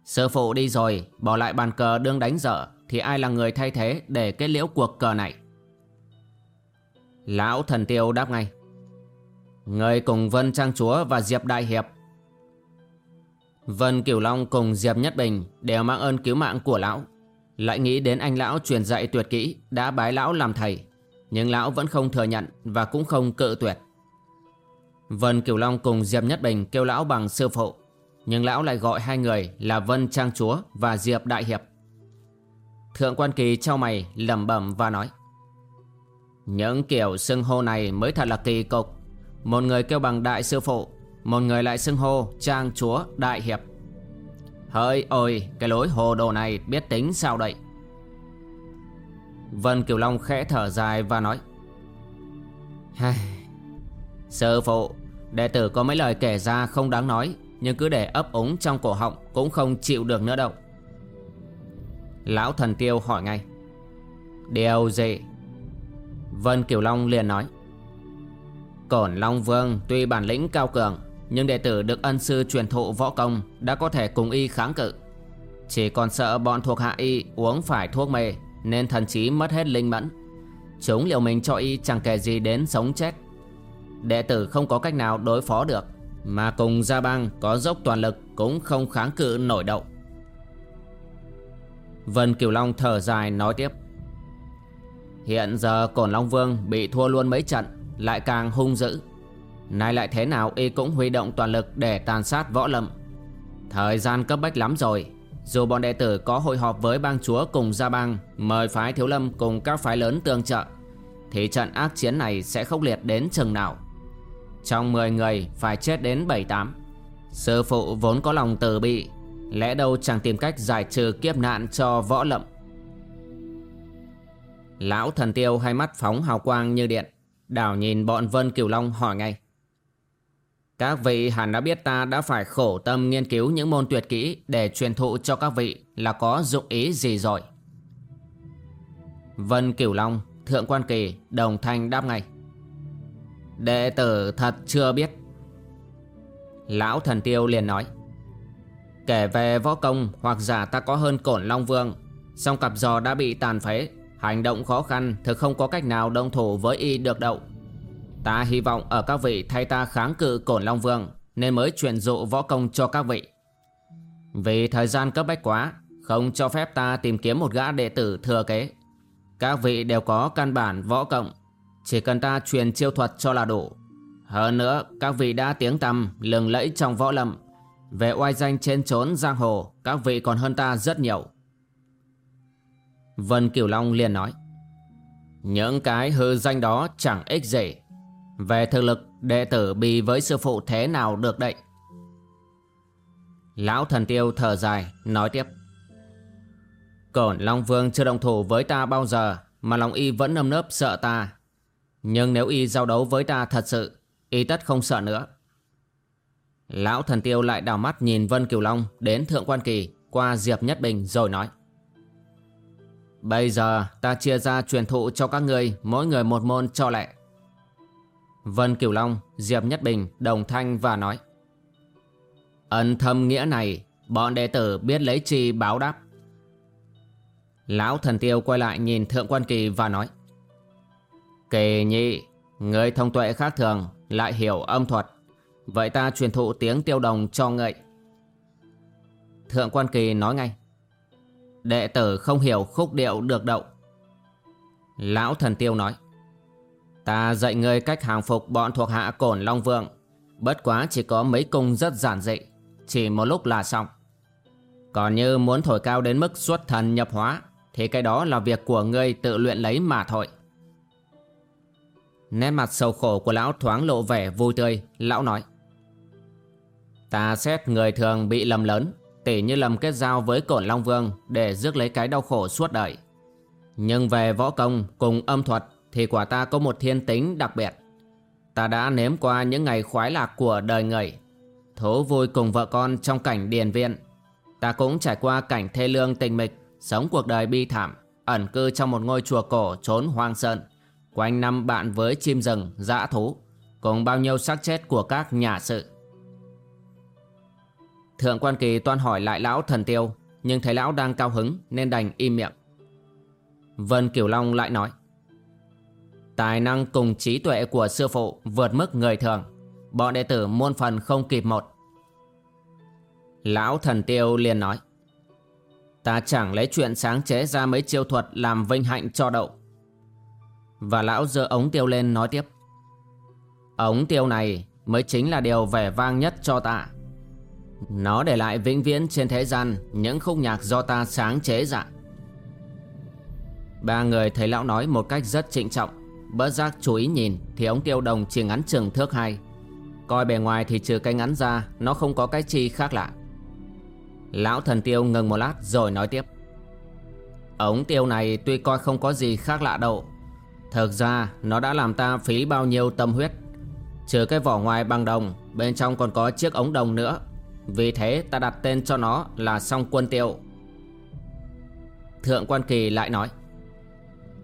Sư phụ đi rồi, Bỏ lại bàn cờ đương đánh dở, Thì ai là người thay thế để kết liễu cuộc cờ này? Lão thần tiêu đáp ngay. Người cùng Vân Trang Chúa và Diệp Đại Hiệp. Vân Kiều Long cùng Diệp Nhất Bình Đều mang ơn cứu mạng của lão. Lại nghĩ đến anh lão truyền dạy tuyệt kỹ Đã bái lão làm thầy, Nhưng lão vẫn không thừa nhận Và cũng không cự tuyệt. Vân Kiều Long cùng Diệp Nhất Bình kêu lão bằng sư phụ, Nhưng lão lại gọi hai người là Vân Trang Chúa và Diệp Đại Hiệp. Thượng quan kỳ trao mày, lẩm bẩm và nói, Những kiểu xưng hô này mới thật là kỳ cục. Một người kêu bằng đại sư phụ, Một người lại xưng hô Trang Chúa Đại Hiệp. Hỡi ôi, cái lối hồ đồ này biết tính sao đây? Vân Kiều Long khẽ thở dài và nói Sư phụ Đệ tử có mấy lời kể ra không đáng nói, Nhưng cứ để ấp úng trong cổ họng Cũng không chịu được nữa đâu. Lão thần tiêu hỏi ngay. Điều gì? Vân Kiều Long liền nói. Cổn Long Vương tuy bản lĩnh cao cường, Nhưng đệ tử được ân sư truyền thụ võ công Đã có thể cùng y kháng cự. Chỉ còn sợ bọn thuộc hạ y uống phải thuốc mê, Nên thần trí mất hết linh mẫn. Chúng liệu mình cho y chẳng kể gì đến sống chết. Đệ tử không có cách nào đối phó được, Mà cùng Gia Bang có dốc toàn lực Cũng không kháng cự nổi động Vân Kiều Long thở dài nói tiếp. Hiện giờ Cổn Long Vương bị thua luôn mấy trận, Lại càng hung dữ. Nay lại thế nào y cũng huy động toàn lực để tàn sát võ lâm. Thời gian cấp bách lắm rồi, Dù bọn đệ tử có hội họp với bang chúa cùng gia bang, Mời phái thiếu lâm cùng các phái lớn tương trợ, Thì trận ác chiến này sẽ khốc liệt đến chừng nào. Trong 10 người phải chết đến 7-8 Sư phụ vốn có lòng từ bi Lẽ đâu chẳng tìm cách giải trừ kiếp nạn cho võ lậm? Lão thần tiêu hai mắt phóng hào quang như điện Đảo nhìn bọn Vân Kiều Long hỏi ngay. Các vị hẳn đã biết ta đã phải khổ tâm nghiên cứu những môn tuyệt kỹ Để truyền thụ cho các vị là có dụng ý gì rồi? Vân Kiều Long, Thượng Quan Kỳ, Đồng Thanh đáp ngay. Đệ tử thật chưa biết. Lão thần tiêu liền nói, Kể về võ công, hoặc giả ta có hơn cổn Long Vương, Song cặp giò đã bị tàn phế, Hành động khó khăn Thực không có cách nào đồng thủ với y được đậu Ta hy vọng ở các vị thay ta kháng cự cổn Long Vương, Nên mới truyền dụ võ công cho các vị. Vì thời gian cấp bách quá, Không cho phép ta tìm kiếm một gã đệ tử thừa kế. Các vị đều có căn bản võ công chỉ cần ta truyền chiêu thuật cho là đủ. Hơn nữa, các vị đã tiếng tăm, lừng lẫy trong võ lâm. Về oai danh trên trốn giang hồ, Các vị còn hơn ta rất nhiều. Vân Kiều Long liền nói, Những cái hư danh đó chẳng ích gì. Về thực lực, đệ tử bị với sư phụ thế nào được đậy Lão thần tiêu thở dài, Nói tiếp, Cổn Long Vương chưa đồng thủ với ta bao giờ, Mà lòng y vẫn nâm nớp sợ ta. Nhưng nếu y giao đấu với ta thật sự Y tất không sợ nữa Lão thần tiêu lại đào mắt nhìn Vân Kiều Long đến Thượng Quan Kỳ qua Diệp Nhất Bình rồi nói. Bây giờ ta chia ra truyền thụ cho các ngươi mỗi người một môn cho lệ. Vân Kiều Long, Diệp Nhất Bình, Đồng Thanh và nói. Ân thâm nghĩa này, bọn đệ tử biết lấy chi báo đáp. Lão thần tiêu quay lại nhìn Thượng Quan Kỳ và nói. Kỳ nhị, người thông tuệ khác thường, lại hiểu âm thuật. Vậy ta truyền thụ tiếng tiêu đồng cho ngậy. Thượng quan kỳ nói ngay. Đệ tử không hiểu khúc điệu được đậu. Lão thần tiêu nói. Ta dạy ngươi cách hàng phục bọn thuộc hạ cổn Long Vương. Bất quá chỉ có mấy cung rất giản dị. Chỉ một lúc là xong. Còn như muốn thổi cao đến mức xuất thần nhập hóa Thì cái đó là việc của ngươi tự luyện lấy mà thôi. Nét mặt sầu khổ của lão thoáng lộ vẻ vui tươi. Lão nói, Ta xét người thường bị lầm lớn, Tỉ như lầm kết giao với cổn Long Vương Để rước lấy cái đau khổ suốt đời. Nhưng về võ công cùng âm thuật Thì quả ta có một thiên tính đặc biệt. Ta đã nếm qua những ngày khoái lạc của đời người, Thú vui cùng vợ con trong cảnh điền viện Ta cũng trải qua cảnh thê lương tình mịch, Sống cuộc đời bi thảm, Ẩn cư trong một ngôi chùa cổ trốn hoang sơn. Quanh năm bạn với chim rừng, dã thú Cùng bao nhiêu xác chết của các nhà sự. Thượng quan kỳ toan hỏi lại lão thần tiêu Nhưng thấy lão đang cao hứng nên đành im miệng. Vân kiều Long lại nói Tài năng cùng trí tuệ của sư phụ vượt mức người thường. Bọn đệ tử muôn phần không kịp một. Lão thần tiêu liền nói Ta chẳng lấy chuyện sáng chế ra mấy chiêu thuật làm vinh hạnh cho đậu. Và lão giơ ống tiêu lên nói tiếp. Ống tiêu này mới chính là điều vẻ vang nhất cho ta. Nó để lại vĩnh viễn trên thế gian những khúc nhạc do ta sáng chế ra. Ba người thấy lão nói một cách rất trịnh trọng Bớt giác chú ý nhìn Thì ống tiêu đồng chỉ ngắn chừng thước hai. Coi bề ngoài thì trừ cái ngắn ra, Nó không có cái chi khác lạ. Lão thần tiêu ngừng một lát rồi nói tiếp. Ống tiêu này tuy coi không có gì khác lạ đâu Thực ra, nó đã làm ta phí bao nhiêu tâm huyết. Trừ cái vỏ ngoài bằng đồng, Bên trong còn có chiếc ống đồng nữa. Vì thế, ta đặt tên cho nó là song quân tiêu. Thượng quan kỳ lại nói,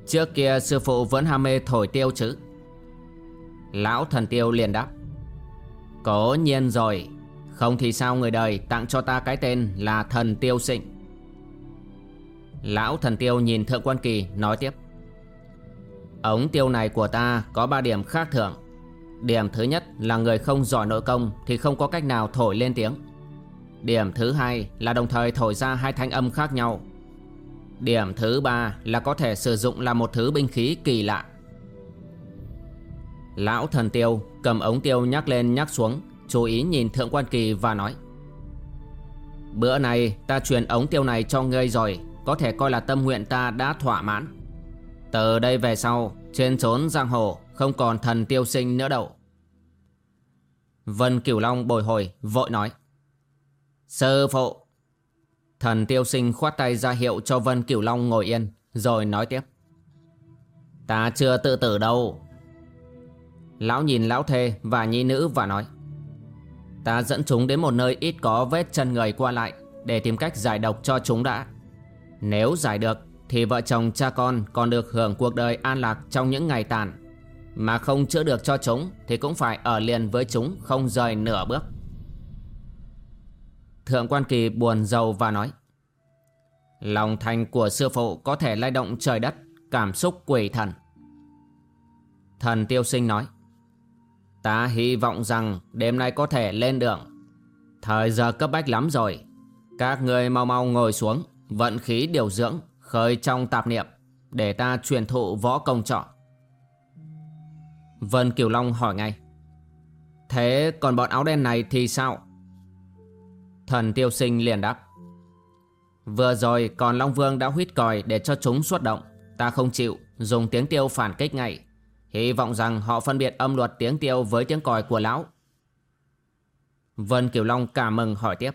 Trước kia sư phụ vẫn ham mê thổi tiêu chứ? Lão thần tiêu liền đáp, Cố nhiên rồi. Không thì sao người đời tặng cho ta cái tên là thần tiêu sinh? Lão thần tiêu nhìn thượng quan kỳ nói tiếp Ống tiêu này của ta có 3 điểm khác thường. Điểm thứ nhất là người không giỏi nội công thì không có cách nào thổi lên tiếng. Điểm thứ hai là đồng thời thổi ra hai thanh âm khác nhau. Điểm thứ ba là có thể sử dụng là một thứ binh khí kỳ lạ. Lão thần tiêu cầm ống tiêu nhắc lên nhắc xuống, Chú ý nhìn thượng quan kỳ và nói, Bữa này ta truyền ống tiêu này cho ngươi rồi, Có thể coi là tâm nguyện ta đã thỏa mãn. Từ đây về sau, Trên trốn giang hồ, Không còn thần tiêu sinh nữa đâu. Vân Cửu Long bồi hồi, vội nói. Sư phụ. Thần tiêu sinh khoát tay ra hiệu cho Vân Cửu Long ngồi yên, Rồi nói tiếp. Ta chưa tự tử đâu. Lão nhìn lão thê và nhi nữ và nói. Ta dẫn chúng đến một nơi ít có vết chân người qua lại Để tìm cách giải độc cho chúng đã. Nếu giải được thì vợ chồng cha con còn được hưởng cuộc đời an lạc trong những ngày tàn. Mà không chữa được cho chúng Thì cũng phải ở liền với chúng không rời nửa bước. Thượng quan kỳ buồn giàu và nói, Lòng thành của sư phụ có thể lay động trời đất, Cảm xúc quỷ thần. Thần tiêu sinh nói, Ta hy vọng rằng đêm nay có thể lên đường. Thời giờ cấp bách lắm rồi. Các người mau mau ngồi xuống, Vận khí điều dưỡng khởi trong tạp niệm Để ta truyền thụ võ công trọ Vân Kiều Long hỏi ngay, Thế còn bọn áo đen này thì sao? Thần tiêu sinh liền đáp, Vừa rồi còn Long Vương đã huyết còi để cho chúng xuất động, Ta không chịu, Dùng tiếng tiêu phản kích ngay. Hy vọng rằng họ phân biệt âm luật tiếng tiêu với tiếng còi của lão. Vân Kiều Long cảm mừng hỏi tiếp,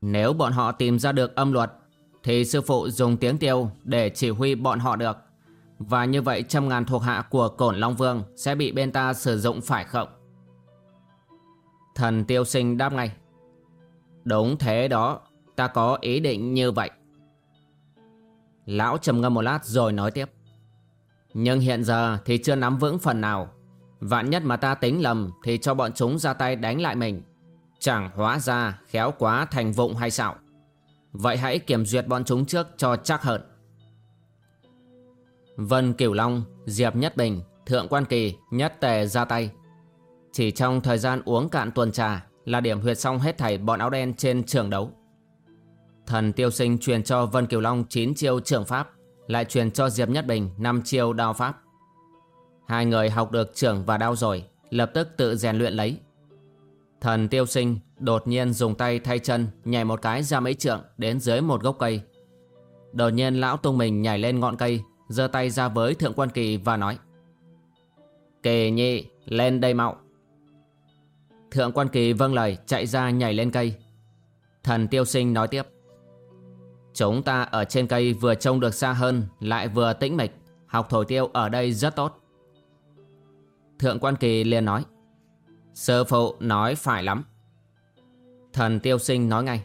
Nếu bọn họ tìm ra được âm luật thì sư phụ dùng tiếng tiêu để chỉ huy bọn họ được. Và như vậy trăm ngàn thuộc hạ của Cổn Long Vương Sẽ bị bên ta sử dụng phải không? Thần tiêu sinh đáp ngay. Đúng thế đó, Ta có ý định như vậy. Lão trầm ngâm một lát rồi nói tiếp. Nhưng hiện giờ thì chưa nắm vững phần nào. Vạn nhất mà ta tính lầm Thì cho bọn chúng ra tay đánh lại mình. Chẳng hóa ra khéo quá thành vụng hay sao? Vậy hãy kiểm duyệt bọn chúng trước cho chắc hơn Vân Cửu Long, Diệp Nhất Bình, Thượng Quan Kỳ, Nhất Tề ra tay Chỉ trong thời gian uống cạn tuần trà là điểm huyệt xong hết thảy bọn áo đen trên trường đấu. Thần tiêu sinh truyền cho Vân Kiều Long 9 chiêu trưởng pháp, lại truyền cho Diệp Nhất Bình 5 chiêu đao pháp. Hai người học được trưởng và đao rồi, lập tức tự rèn luyện lấy. Thần tiêu sinh đột nhiên dùng tay thay chân nhảy một cái ra mấy trượng đến dưới một gốc cây. Đột nhiên lão tung mình nhảy lên ngọn cây, giơ tay ra với Thượng Quan Kỳ và nói Kỳ nhị, lên đây mạo. Thượng quan kỳ vâng lời chạy ra nhảy lên cây Thần tiêu sinh nói tiếp Chúng ta ở trên cây vừa trông được xa hơn Lại vừa tĩnh mịch Học thổi tiêu ở đây rất tốt Thượng quan kỳ liền nói Sư phụ nói phải lắm Thần tiêu sinh nói ngay.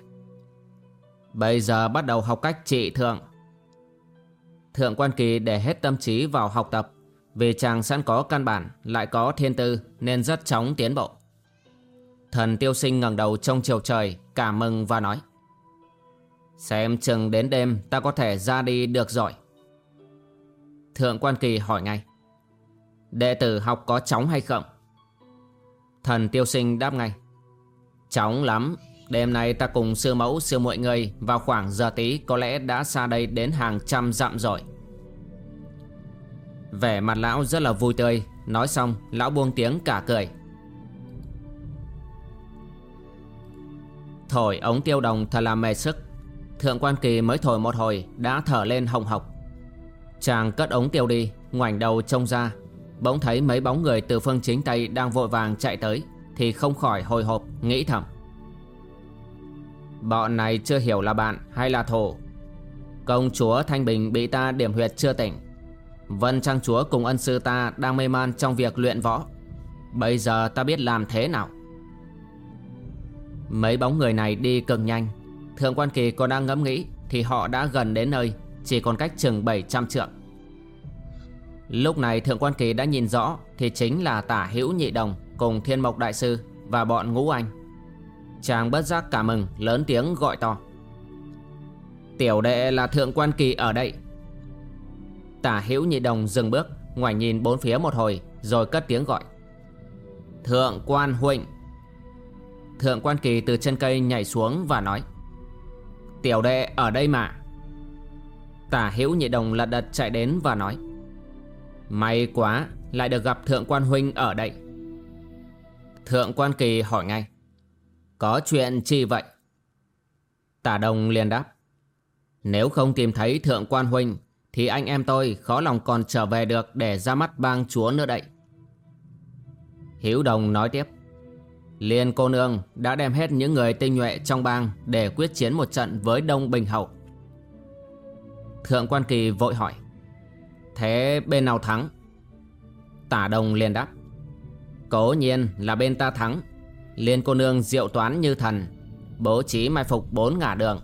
Bây giờ bắt đầu học cách trị thượng. Thượng quan kỳ để hết tâm trí vào học tập. Vì chàng sẵn có căn bản, Lại có thiên tư, Nên rất chóng tiến bộ. Thần tiêu sinh ngẩng đầu trong chiều trời Cảm mừng và nói. Xem chừng đến đêm, ta có thể ra đi được rồi. Thượng quan kỳ hỏi ngay. Đệ tử học có chóng hay không? Thần tiêu sinh đáp ngay. Chóng lắm. Đêm nay ta cùng sư mẫu, sư muội người Vào khoảng giờ tí, có lẽ đã xa đây đến hàng trăm dặm rồi. Vẻ mặt lão rất là vui tươi. Nói xong, lão buông tiếng cả cười. Thổi ống tiêu đồng thật là mệt sức. Thượng quan kỳ mới thổi một hồi, Đã thở lên hồng hộc. Chàng cất ống tiêu đi, Ngoảnh đầu trông ra. Bỗng thấy mấy bóng người từ phương chính Tây Đang vội vàng chạy tới. Thì không khỏi hồi hộp, nghĩ thầm. Bọn này chưa hiểu là bạn hay là thổ. Công chúa Thanh Bình bị ta điểm huyệt chưa tỉnh. Vân Trang chúa cùng ân sư ta đang mê man trong việc luyện võ. Bây giờ ta biết làm thế nào? Mấy bóng người này đi cực nhanh. Thượng quan kỳ còn đang ngẫm nghĩ Thì họ đã gần đến nơi, Chỉ còn cách chừng 700 trượng. Lúc này Thượng quan kỳ đã nhìn rõ Thì chính là tả hữu nhị đồng. Cùng thiên mộc đại sư Và bọn ngũ anh. Chàng bất giác cả mừng Lớn tiếng gọi to. Tiểu đệ là thượng quan kỳ ở đây. Tả hữu nhị đồng dừng bước, ngoài nhìn bốn phía một hồi, Rồi cất tiếng gọi. Thượng quan huynh Thượng quan kỳ từ chân cây nhảy xuống và nói. Tiểu đệ ở đây mà. Tả hữu nhị đồng lật đật chạy đến và nói. May quá, Lại được gặp thượng quan huynh ở đây. Thượng quan kỳ hỏi ngay. Có chuyện chi vậy? Tả đồng liền đáp. Nếu không tìm thấy thượng quan huynh, Thì anh em tôi khó lòng còn trở về được Để ra mắt bang chúa nữa đậy. Hiếu đồng nói tiếp. Liên cô nương đã đem hết những người tinh nhuệ trong bang Để quyết chiến một trận với Đông Bình Hậu. Thượng quan kỳ vội hỏi. Thế bên nào thắng? Tả đồng liền đáp. Cố nhiên là bên ta thắng. Liên cô nương diệu toán như thần, Bố trí mai phục bốn ngả đường.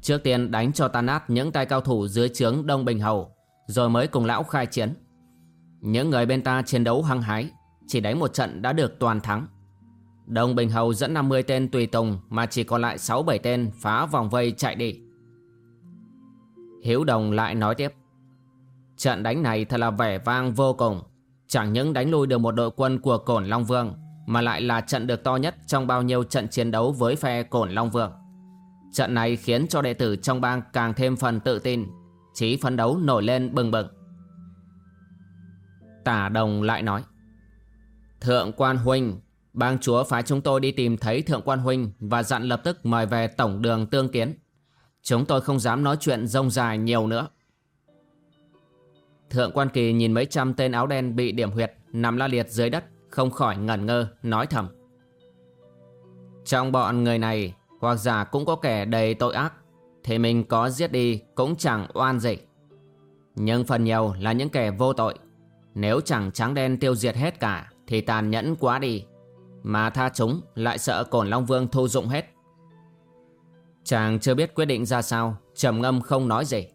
Trước tiên đánh cho tan nát những tay cao thủ dưới trướng Đông Bình Hầu, Rồi mới cùng lão khai chiến. Những người bên ta chiến đấu hăng hái, Chỉ đánh một trận đã được toàn thắng. Đông Bình Hầu dẫn 50 tên tùy tùng Mà chỉ còn lại 6-7 tên phá vòng vây chạy đi. Hiếu Đồng lại nói tiếp. Trận đánh này thật là vẻ vang vô cùng. Chẳng những đánh lui được một đội quân của Cổn Long Vương, Mà lại là trận được to nhất trong bao nhiêu trận chiến đấu với phe Cổn Long Vương. Trận này khiến cho đệ tử trong bang càng thêm phần tự tin Chí phấn đấu nổi lên bừng bừng. Tả Đồng lại nói, Thượng quan huynh, Bang chúa phái chúng tôi đi tìm thấy Thượng quan huynh Và dặn lập tức mời về tổng đường tương kiến. Chúng tôi không dám nói chuyện rông dài nhiều nữa. Thượng quan kỳ nhìn mấy trăm tên áo đen bị điểm huyệt, Nằm la liệt dưới đất, Không khỏi ngẩn ngơ, nói thầm. Trong bọn người này, Hoặc giả cũng có kẻ đầy tội ác Thì mình có giết đi Cũng chẳng oan gì. Nhưng phần nhiều là những kẻ vô tội. Nếu chẳng trắng đen tiêu diệt hết cả, Thì tàn nhẫn quá đi. Mà tha chúng lại sợ cổn Long Vương thu dụng hết. Chàng chưa biết quyết định ra sao, trầm ngâm không nói gì.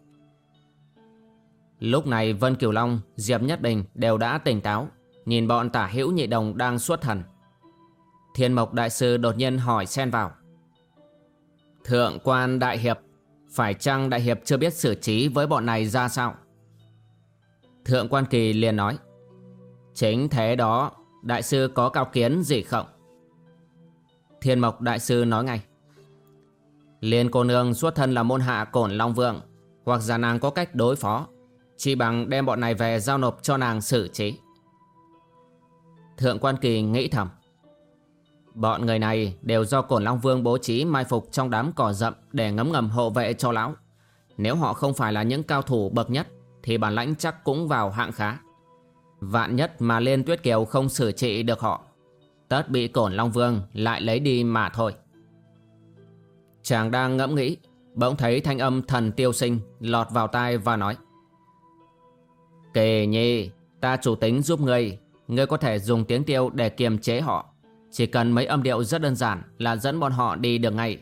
Lúc này Vân Kiều Long, Diệp Nhất Bình đều đã tỉnh táo, nhìn bọn tả hữu nhị đồng đang xuất thần. Thiên Mộc Đại Sư đột nhiên hỏi xen vào. Thượng quan Đại Hiệp, phải chăng Đại Hiệp chưa biết xử trí với bọn này ra sao? Thượng quan Kỳ liền nói. Chính thế đó, Đại Sư có cao kiến gì không? Thiên Mộc Đại Sư nói ngay. Liên cô nương xuất thân là môn hạ cổn Long vượng hoặc giả nàng có cách đối phó chỉ bằng đem bọn này về giao nộp cho nàng xử trí Thượng quan kỳ nghĩ thầm Bọn người này đều do Cổn Long Vương bố trí mai phục trong đám cỏ rậm để ngấm ngầm hộ vệ cho lão. Nếu họ không phải là những cao thủ bậc nhất thì bản lãnh chắc cũng vào hạng khá. Vạn nhất mà Liên Tuyết Kiều không xử trị được họ. Tất bị Cổn Long Vương lại lấy đi mà thôi. Chàng đang ngẫm nghĩ, bỗng thấy thanh âm thần tiêu sinh lọt vào tai và nói. Kề nhi, ta chủ tính giúp ngươi, ngươi có thể dùng tiếng tiêu để kiềm chế họ. Chỉ cần mấy âm điệu rất đơn giản là dẫn bọn họ đi được ngay.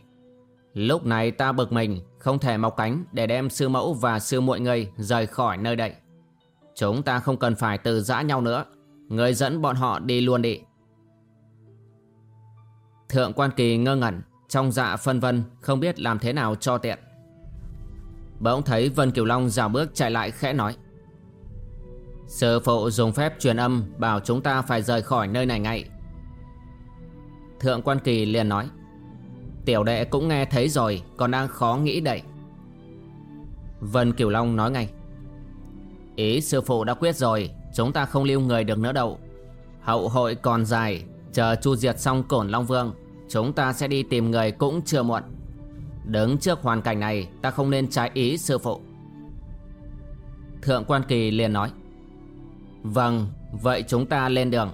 Lúc này ta bực mình Không thể mọc cánh để đem sư mẫu và sư muội ngươi rời khỏi nơi đây. Chúng ta không cần phải từ giã nhau nữa. Ngươi dẫn bọn họ đi luôn đi. Thượng quan kỳ ngơ ngẩn Trong dạ phân vân Không biết làm thế nào cho tiện. Bỗng thấy Vân Kiều Long dào bước chạy lại khẽ nói. Sư phụ dùng phép truyền âm Bảo chúng ta phải rời khỏi nơi này ngay. Thượng quan kỳ liền nói, Tiểu đệ cũng nghe thấy rồi, Còn đang khó nghĩ đậy Vân Kiều Long nói ngay, Ý sư phụ đã quyết rồi, Chúng ta không lưu người được nữa đâu. Hậu hội còn dài, Chờ chu diệt xong cổn Long Vương, Chúng ta sẽ đi tìm người cũng chưa muộn. Đứng trước hoàn cảnh này, Ta không nên trái ý sư phụ. Thượng quan kỳ liền nói Vâng Vậy chúng ta lên đường.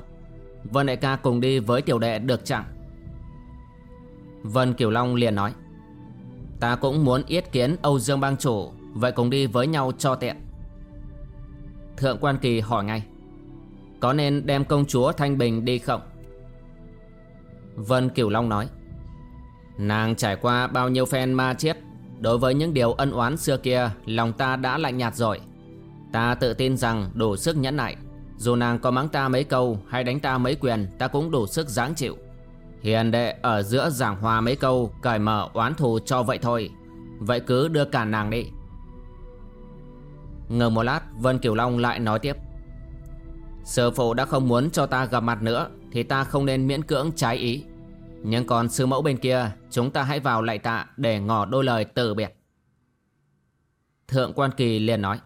Vân đại ca cùng đi với tiểu đệ được chẳng Vân Kiều Long liền nói. Ta cũng muốn yết kiến Âu Dương Bang Chủ, Vậy cùng đi với nhau cho tiện. Thượng quan kỳ hỏi ngay. Có nên đem công chúa Thanh Bình đi không? Vân Kiều Long nói. Nàng trải qua bao nhiêu phen ma chết Đối với những điều ân oán xưa kia, Lòng ta đã lạnh nhạt rồi. Ta tự tin rằng đủ sức nhẫn nại. Dù nàng có mắng ta mấy câu Hay đánh ta mấy quyền, Ta cũng đủ sức giáng chịu. Hiền đệ, ở giữa giảng hòa mấy câu, Cởi mở oán thù cho vậy thôi. Vậy cứ đưa cả nàng đi. Ngừng một lát, Vân Kiều Long lại nói tiếp. Sư phụ đã không muốn cho ta gặp mặt nữa, Thì ta không nên miễn cưỡng trái ý. Nhưng còn sư mẫu bên kia, Chúng ta hãy vào lại tạ Để ngỏ đôi lời từ biệt. Thượng quan kỳ liền nói.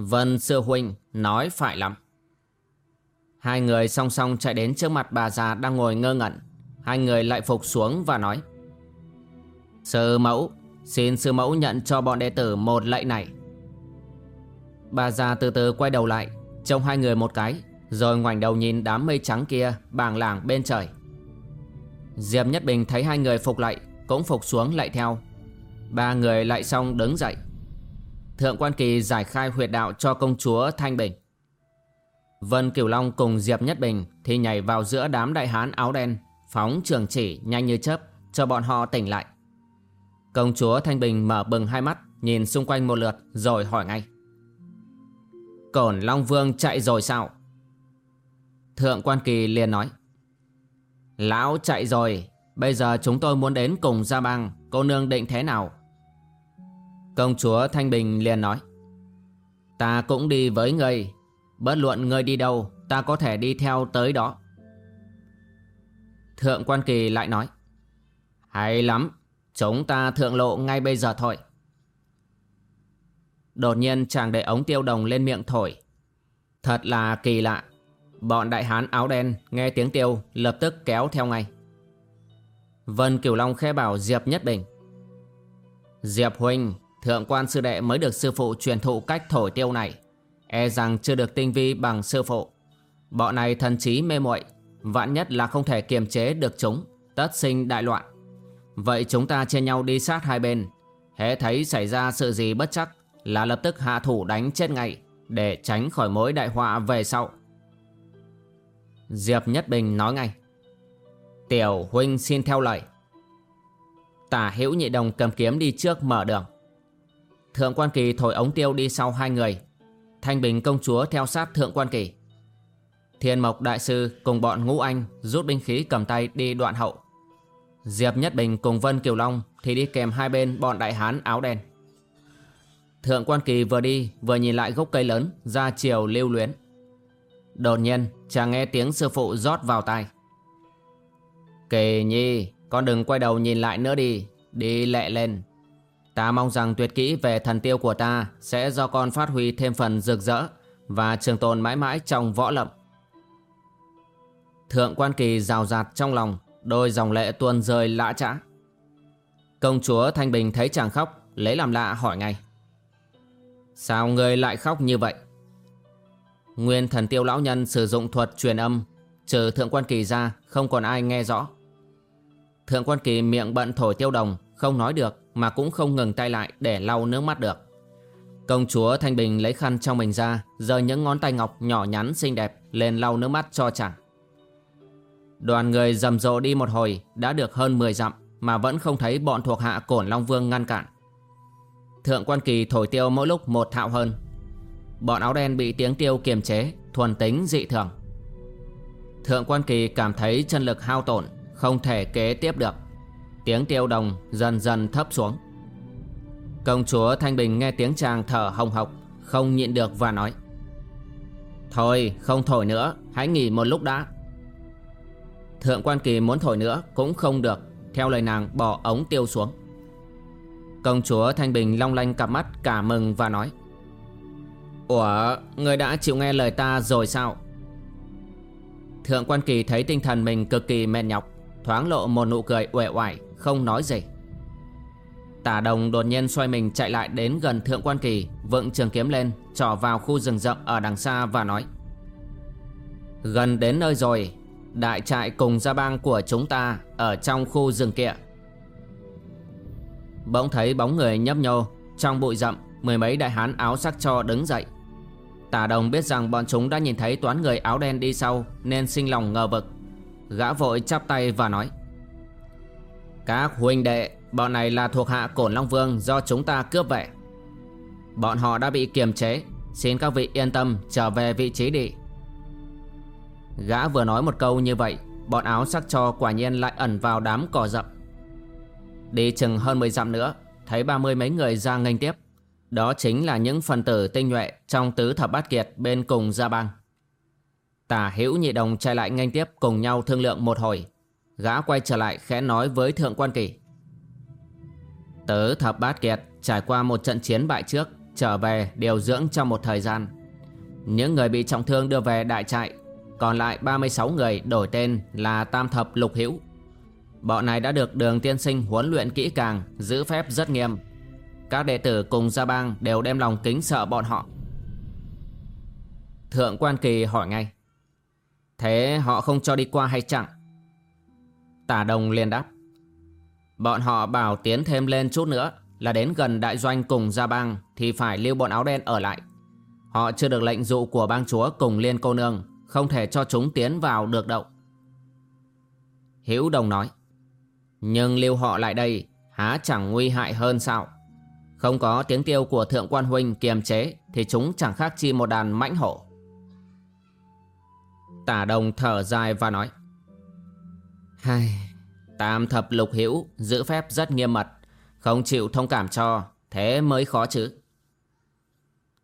Vân sư huynh nói phải lắm. Hai người song song chạy đến trước mặt bà già đang ngồi ngơ ngẩn. Hai người lại phục xuống và nói, Sư mẫu, Xin sư mẫu nhận cho bọn đệ tử một lệnh này. Bà già từ từ quay đầu lại, Trông hai người một cái, Rồi ngoảnh đầu nhìn đám mây trắng kia Bàng làng bên trời. Diệp Nhất Bình thấy hai người phục lại, Cũng phục xuống lại theo. Ba người lại xong đứng dậy. Thượng quan kỳ giải khai huyệt đạo cho công chúa Thanh Bình. Vân Kiều Long cùng Diệp Nhất Bình Thì nhảy vào giữa đám đại hán áo đen, Phóng trường chỉ nhanh như chớp, Cho bọn họ tỉnh lại. Công chúa Thanh Bình mở bừng hai mắt, Nhìn xung quanh một lượt, rồi hỏi ngay. Cổn Long Vương chạy rồi sao? Thượng quan kỳ liền nói. Lão chạy rồi, Bây giờ chúng tôi muốn đến cùng Gia Bang, Cô nương định thế nào? Công chúa Thanh Bình liền nói, Ta cũng đi với ngươi. Bất luận ngươi đi đâu, Ta có thể đi theo tới đó. Thượng quan kỳ lại nói, Hay lắm, Chúng ta thượng lộ ngay bây giờ thôi. Đột nhiên chàng để ống tiêu đồng lên miệng thổi. Thật là kỳ lạ. Bọn đại hán áo đen nghe tiếng tiêu, lập tức kéo theo ngay. Vân Kiều Long khẽ bảo Diệp Nhất Bình, Diệp Huynh Thượng quan sư đệ mới được sư phụ truyền thụ cách thổi tiêu này. E rằng chưa được tinh vi bằng sư phụ. Bọn này thần trí mê muội, Vạn nhất là không thể kiềm chế được chúng, Tất sinh đại loạn. Vậy chúng ta chia nhau đi sát hai bên. Hễ thấy xảy ra sự gì bất chắc Là lập tức hạ thủ đánh chết ngay, Để tránh khỏi mối đại họa về sau. Diệp Nhất Bình nói ngay. Tiểu huynh xin theo lời. Tả hữu nhị đồng cầm kiếm đi trước mở đường. Thượng quan kỳ thổi ống tiêu đi sau hai người Thanh Bình công chúa theo sát thượng quan kỳ Thiên Mộc Đại Sư cùng bọn ngũ anh rút binh khí cầm tay đi đoạn hậu. Diệp Nhất Bình cùng Vân Kiều Long thì đi kèm hai bên bọn đại hán áo đen. Thượng quan kỳ vừa đi vừa nhìn lại gốc cây lớn ra chiều lưu luyến. Đột nhiên chàng nghe tiếng sư phụ rót vào tai. Kỳ nhi, con đừng quay đầu nhìn lại nữa đi, đi lẹ lên. Ta mong rằng tuyệt kỹ về thần tiêu của ta sẽ do con phát huy thêm phần rực rỡ và trường tồn mãi mãi trong võ lậm. Thượng quan kỳ rào rạt trong lòng, Đôi dòng lệ tuôn rơi lã trã. Công chúa Thanh Bình thấy chàng khóc, Lấy làm lạ hỏi ngay. Sao người lại khóc như vậy? Nguyên thần tiêu lão nhân sử dụng thuật truyền âm, Trừ thượng quan kỳ ra Không còn ai nghe rõ. Thượng quan kỳ miệng bận thổi tiêu đồng không nói được mà cũng không ngừng tay lại Để lau nước mắt được Công chúa Thanh Bình lấy khăn trong mình ra Giơ những ngón tay ngọc nhỏ nhắn xinh đẹp Lên lau nước mắt cho chàng Đoàn người rầm rộ đi một hồi đã được hơn 10 dặm mà vẫn không thấy bọn thuộc hạ Cổn Long Vương ngăn cản. Thượng quan kỳ thổi tiêu mỗi lúc một thạo hơn. Bọn áo đen bị tiếng tiêu kiềm chế, thuần tính dị thường. Thượng quan kỳ cảm thấy chân lực hao tổn, không thể kế tiếp được. Tiếng tiêu đồng dần dần thấp xuống. Công chúa Thanh Bình nghe tiếng chàng thở hồng hộc, không nhịn được và nói. Thôi không thổi nữa Hãy nghỉ một lúc đã Thượng quan kỳ muốn thổi nữa Cũng không được Theo lời nàng bỏ ống tiêu xuống Công chúa Thanh Bình long lanh cặp mắt cả mừng và nói Ủa Người đã chịu nghe lời ta rồi sao Thượng quan kỳ thấy tinh thần mình cực kỳ mệt nhọc Thoáng lộ một nụ cười uể oải không nói gì. Tả đồng đột nhiên xoay mình chạy lại đến gần thượng quan kỳ Vựng trường kiếm lên Trỏ vào khu rừng rậm ở đằng xa và nói, Gần đến nơi rồi, Đại trại cùng gia bang của chúng ta Ở trong khu rừng kia. Bỗng thấy bóng người nhấp nhô, Trong bụi rậm, Mười mấy đại hán áo sắc cho đứng dậy. Tả đồng biết rằng bọn chúng đã nhìn thấy toán người áo đen đi sau, Nên sinh lòng ngờ vực. Gã vội chắp tay và nói các huynh đệ, Bọn này là thuộc hạ Cổn Long Vương do chúng ta cướp về. Bọn họ đã bị kiềm chế. Xin các vị yên tâm trở về vị trí đi. Gã vừa nói một câu như vậy, Bọn áo sắc cho quả nhiên lại ẩn vào đám cỏ rậm. Đi chừng hơn 10 dặm nữa, Thấy ba mươi mấy người ra nghênh tiếp. Đó chính là những phần tử tinh nhuệ Trong tứ thập bát kiệt bên cùng gia bang. Tả hữu nhị đồng chạy lại nghênh tiếp Cùng nhau thương lượng một hồi. Gã quay trở lại khẽ nói với thượng quan kỳ. Tớ thập bát kiệt trải qua một trận chiến bại trước, Trở về điều dưỡng trong một thời gian. Những người bị trọng thương đưa về đại trại, Còn lại 36 người đổi tên là Tam Thập Lục Hữu. Bọn này đã được đường tiên sinh huấn luyện kỹ càng, Giữ phép rất nghiêm. Các đệ tử cùng gia bang đều đem lòng kính sợ bọn họ. Thượng quan kỳ hỏi ngay, Thế họ không cho đi qua hay chẳng Tả đồng liền đáp Bọn họ bảo tiến thêm lên chút nữa là đến gần đại doanh cùng gia bang thì phải lưu bọn áo đen ở lại. Họ chưa được lệnh dụ của bang chúa cùng liên cô nương, không thể cho chúng tiến vào được đậu. Hữu Đồng nói, nhưng lưu họ lại đây há chẳng nguy hại hơn sao? Không có tiếng tiêu của thượng quan huynh kiềm chế thì chúng chẳng khác chi một đàn mãnh hổ. Tả đồng thở dài và nói, Hai, Tam thập lục hữu giữ phép rất nghiêm mật. Không chịu thông cảm cho Thế mới khó chứ.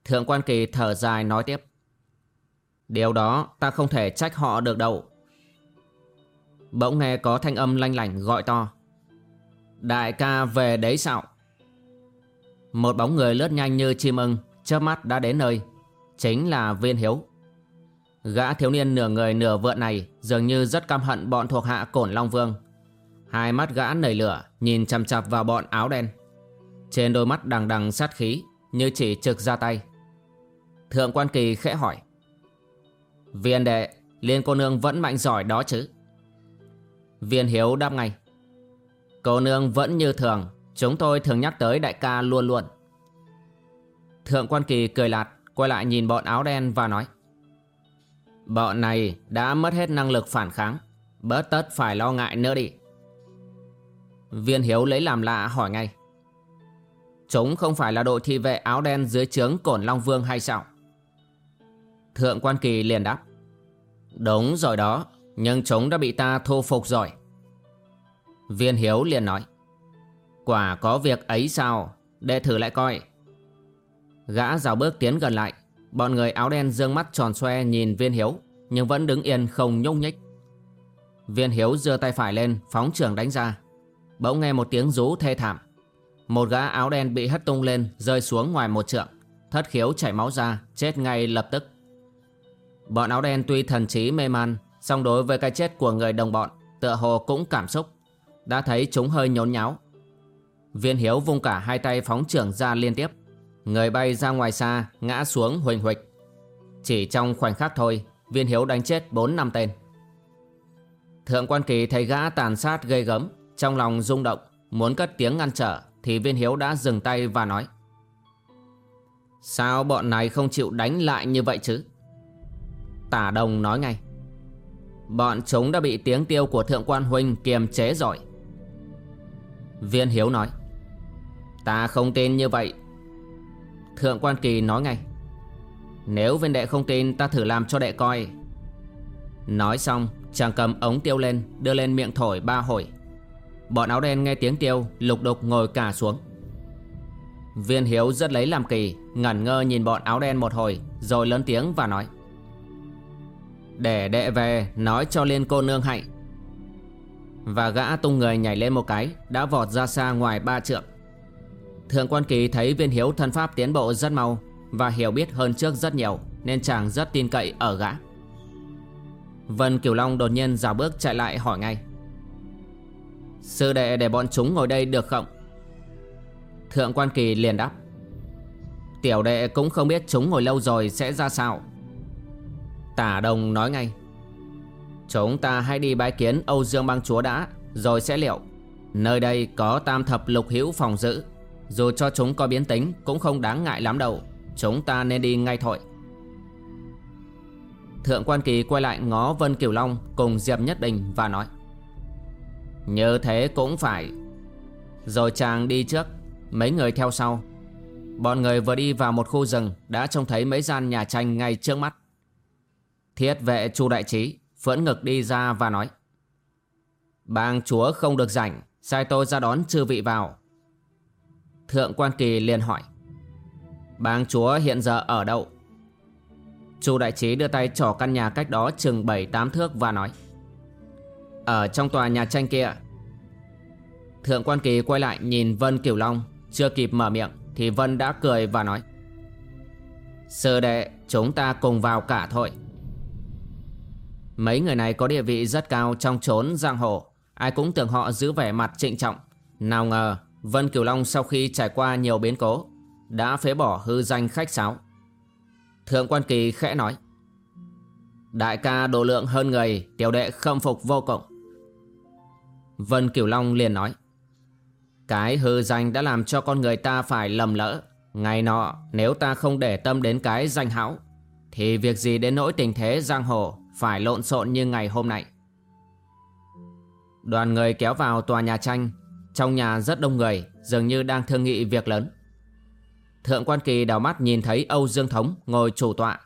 Thượng quan kỳ thở dài nói tiếp. Điều đó ta không thể trách họ được đâu. Bỗng nghe có thanh âm lanh lảnh gọi to. Đại ca về đấy sao? Một bóng người lướt nhanh như chim ưng chớp mắt đã đến nơi. Chính là viên hiếu. Gã thiếu niên nửa người nửa vượn này Dường như rất căm hận bọn thuộc hạ cổn Long Vương. Hai mắt gã nảy lửa, Nhìn chằm chặp vào bọn áo đen. Trên đôi mắt đằng đằng sát khí, Như chỉ trực ra tay. Thượng quan kỳ khẽ hỏi, Viên đệ, Liên cô nương vẫn mạnh giỏi đó chứ? Viên hiếu đáp ngay, Cô nương vẫn như thường, Chúng tôi thường nhắc tới đại ca luôn luôn. Thượng quan kỳ cười lạt, Quay lại nhìn bọn áo đen và nói Bọn này đã mất hết năng lực phản kháng. Bớt tất phải lo ngại nữa đi. Viên Hiếu lấy làm lạ hỏi ngay. Chúng không phải là đội thị vệ áo đen dưới trướng Cổn Long Vương hay sao? Thượng quan kỳ liền đáp. Đúng rồi đó, Nhưng chúng đã bị ta thu phục rồi. Viên Hiếu liền nói. Quả có việc ấy sao? Để thử lại coi. Gã rào bước tiến gần lại. Bọn người áo đen dương mắt tròn xoe nhìn viên hiếu, Nhưng vẫn đứng yên không nhúc nhích. Viên hiếu giơ tay phải lên, Phóng trưởng đánh ra. Bỗng nghe một tiếng rú thê thảm. Một gã áo đen bị hất tung lên, Rơi xuống ngoài một trượng. Thất khiếu chảy máu ra, Chết ngay lập tức. Bọn áo đen tuy thần trí mê man, song đối với cái chết của người đồng bọn, Tựa hồ cũng cảm xúc. Đã thấy chúng hơi nhốn nháo. Viên hiếu vung cả hai tay phóng trưởng ra liên tiếp. Người bay ra ngoài xa, Ngã xuống huỳnh huỳnh Chỉ trong khoảnh khắc thôi, Viên hiếu đánh chết 4 năm tên. Thượng quan kỳ thấy gã tàn sát gây gấm trong lòng rung động, Muốn cất tiếng ngăn trở, Thì viên hiếu đã dừng tay và nói. Sao bọn này không chịu đánh lại như vậy chứ? Tả đồng nói ngay. Bọn chúng đã bị tiếng tiêu của thượng quan huynh kiềm chế rồi. Viên Hiếu nói. Ta không tin như vậy Thượng quan kỳ nói ngay. Nếu viên đệ không tin, ta thử làm cho đệ coi. Nói xong, chàng cầm ống tiêu lên, Đưa lên miệng thổi ba hồi. Bọn áo đen nghe tiếng tiêu, Lục đục ngồi cả xuống. Viên Hiếu rất lấy làm kỳ, Ngẩn ngơ nhìn bọn áo đen một hồi, Rồi lớn tiếng và nói. Để đệ về, nói cho liên cô nương hạnh Và gã tung người nhảy lên một cái, Đã vọt ra xa ngoài ba trượng. Thượng quan kỳ thấy viên hiếu thân pháp tiến bộ rất mau Và hiểu biết hơn trước rất nhiều, Nên chàng rất tin cậy ở gã. Vân Kiều Long đột nhiên dào bước chạy lại hỏi ngay. Sư đệ để bọn chúng ngồi đây được không? Thượng quan kỳ liền đáp. Tiểu đệ cũng không biết chúng ngồi lâu rồi sẽ ra sao. Tả đồng nói ngay. Chúng ta hãy đi bái kiến Âu Dương bang chúa đã, Rồi sẽ liệu. Nơi đây có tam thập lục hữu phòng giữ. Dù cho chúng có biến tính, Cũng không đáng ngại lắm đâu. Chúng ta nên đi ngay thôi. Thượng quan kỳ quay lại ngó Vân Kiều Long Cùng Diệp Nhất Đình và nói, Như thế cũng phải. Rồi chàng đi trước, Mấy người theo sau. Bọn người vừa đi vào một khu rừng Đã trông thấy mấy gian nhà tranh ngay trước mắt. Thiết vệ Chu Đại Trí Phẫn ngực đi ra và nói, Bang chúa không được rảnh, Sai tôi ra đón chư vị vào. Thượng quan kỳ liền hỏi Bang chúa hiện giờ ở đâu? Chu Đại Trí đưa tay trỏ căn nhà cách đó chừng 7-8 thước và nói, Ở trong tòa nhà tranh kia. Thượng quan kỳ quay lại nhìn Vân Kiều Long, Chưa kịp mở miệng Thì Vân đã cười và nói, Sư đệ, chúng ta cùng vào cả thôi. Mấy người này có địa vị rất cao trong chốn giang hồ, Ai cũng tưởng họ giữ vẻ mặt trịnh trọng. Nào ngờ Vân Kiều Long sau khi trải qua nhiều biến cố, Đã phế bỏ hư danh khách sáo. Thượng quan kỳ khẽ nói, Đại ca độ lượng hơn người, Tiểu đệ khâm phục vô cùng. Vân Kiều Long liền nói, Cái hư danh đã làm cho con người ta phải lầm lỡ. Ngày nọ, nếu ta không để tâm đến cái danh hão Thì việc gì đến nỗi tình thế giang hồ Phải lộn xộn như ngày hôm nay? Đoàn người kéo vào tòa nhà tranh trong nhà rất đông người, Dường như đang thương nghị việc lớn. Thượng quan kỳ đào mắt nhìn thấy Âu Dương Thống ngồi chủ tọa,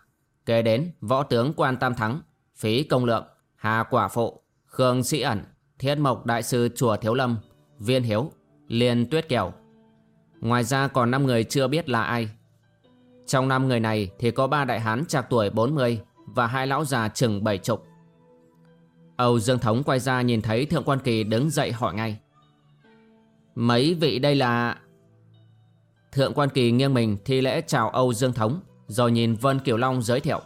Kế đến võ tướng quan tam thắng, Phí công lượng, Hà quả phụ, Khương sĩ ẩn, Thiết mộc đại sư chùa Thiếu Lâm, Viên Hiếu, Liên Tuyết Kiều. Ngoài ra còn 5 người chưa biết là ai. Trong 5 người này thì có ba đại hán trạc tuổi 40 Và hai lão già chừng 70 Âu Dương Thống quay ra nhìn thấy Thượng Quan Kỳ đứng dậy hỏi ngay. Mấy vị đây là... Thượng quan kỳ nghiêng mình thi lễ chào Âu Dương Thống, Rồi nhìn Vân Kiều Long giới thiệu.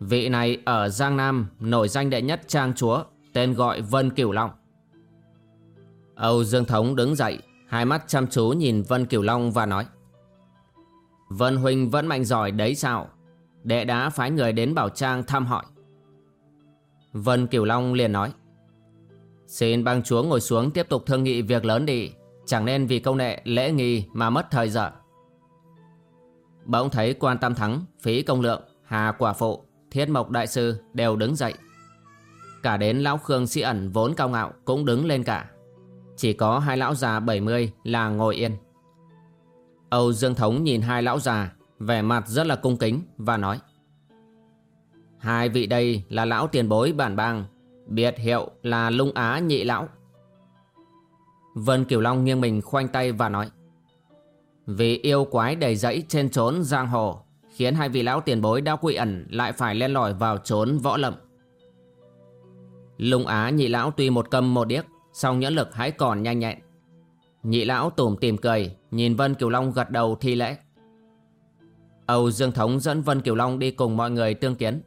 Vị này ở Giang Nam, nổi danh đệ nhất trang chúa, Tên gọi Vân Kiều Long. Âu Dương Thống đứng dậy, Hai mắt chăm chú nhìn Vân Kiều Long và nói, Vân Huynh vẫn mạnh giỏi đấy sao? Đệ đã phái người đến Bảo Trang thăm hỏi. Vân Kiều Long liền nói Xin bang chúa ngồi xuống tiếp tục thương nghị việc lớn đi. Chẳng nên vì công nghệ lễ nghi mà mất thời giờ. Bỗng thấy quan tam thắng, phí công lượng, hà quả phụ, thiết mộc đại sư đều đứng dậy. Cả đến lão Khương sĩ ẩn vốn cao ngạo cũng đứng lên cả. Chỉ có hai lão già 70 là ngồi yên. Âu Dương Thống nhìn hai lão già Vẻ mặt rất là cung kính và nói Hai vị đây là lão tiền bối bản bang Biệt hiệu là lung á nhị lão. Vân Kiều Long nghiêng mình khoanh tay và nói, Vì yêu quái đầy dẫy trên trốn giang hồ, Khiến hai vị lão tiền bối đã quy ẩn Lại phải len lỏi vào trốn võ lậm Lung á nhị lão tuy một câm một điếc, song nhẫn lực hãy còn nhanh nhẹn. Nhị lão tủm tìm cười, Nhìn Vân Kiều Long gật đầu thi lễ. Âu Dương Thống dẫn Vân Kiều Long đi cùng mọi người tương kiến.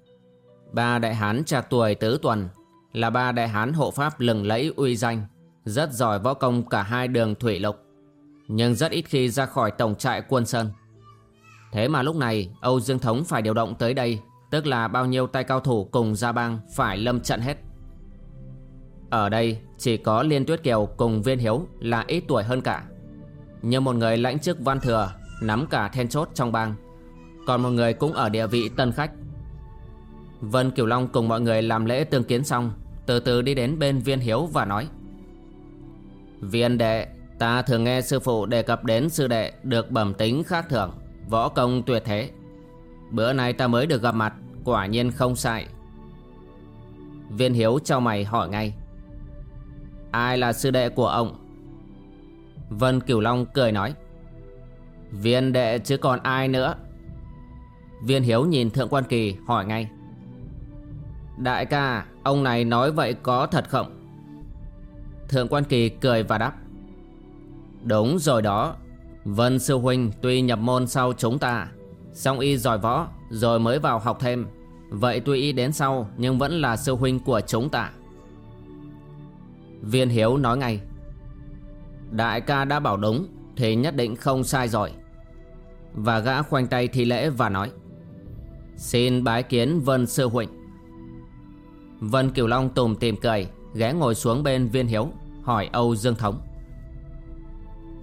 Ba đại hán trạc tuổi tứ tuần là ba đại hán hộ pháp lừng lẫy uy danh, rất giỏi võ công cả hai đường thủy lục, Nhưng rất ít khi ra khỏi tổng trại quân sơn. Thế mà lúc này, Âu Dương Thống phải điều động tới đây, Tức là bao nhiêu tay cao thủ cùng gia bang phải lâm trận hết. Ở đây, chỉ có Liên Tuyết Kiều cùng Viên Hiếu là ít tuổi hơn cả. Như một người lãnh chức văn thừa, Nắm cả then chốt trong bang, Còn một người cũng ở địa vị tân khách. Vân Kiều Long cùng mọi người làm lễ tương kiến xong từ từ đi đến bên viên hiếu và nói. Viên đệ, Ta thường nghe sư phụ đề cập đến sư đệ Được bẩm tính khác thường, Võ công tuyệt thế. Bữa nay ta mới được gặp mặt, Quả nhiên không sai. Viên hiếu cho mày hỏi ngay. Ai là sư đệ của ông? Vân Cửu Long cười nói. Viên đệ chứ còn ai nữa? Viên hiếu nhìn thượng quan kỳ hỏi ngay. Đại ca, Ông này nói vậy có thật không? Thượng quan kỳ cười và đáp. Đúng rồi đó. Vân sư huynh tuy nhập môn sau chúng ta, Song y giỏi võ, Rồi mới vào học thêm. Vậy tuy y đến sau, Nhưng vẫn là sư huynh của chúng ta. Viên hiếu nói ngay. Đại ca đã bảo đúng, Thì nhất định không sai rồi. Và gã khoanh tay thi lễ và nói. Xin bái kiến Vân sư huynh. Vân Kiều Long tùm tìm cười, Ghé ngồi xuống bên viên hiếu, Hỏi Âu Dương Thống.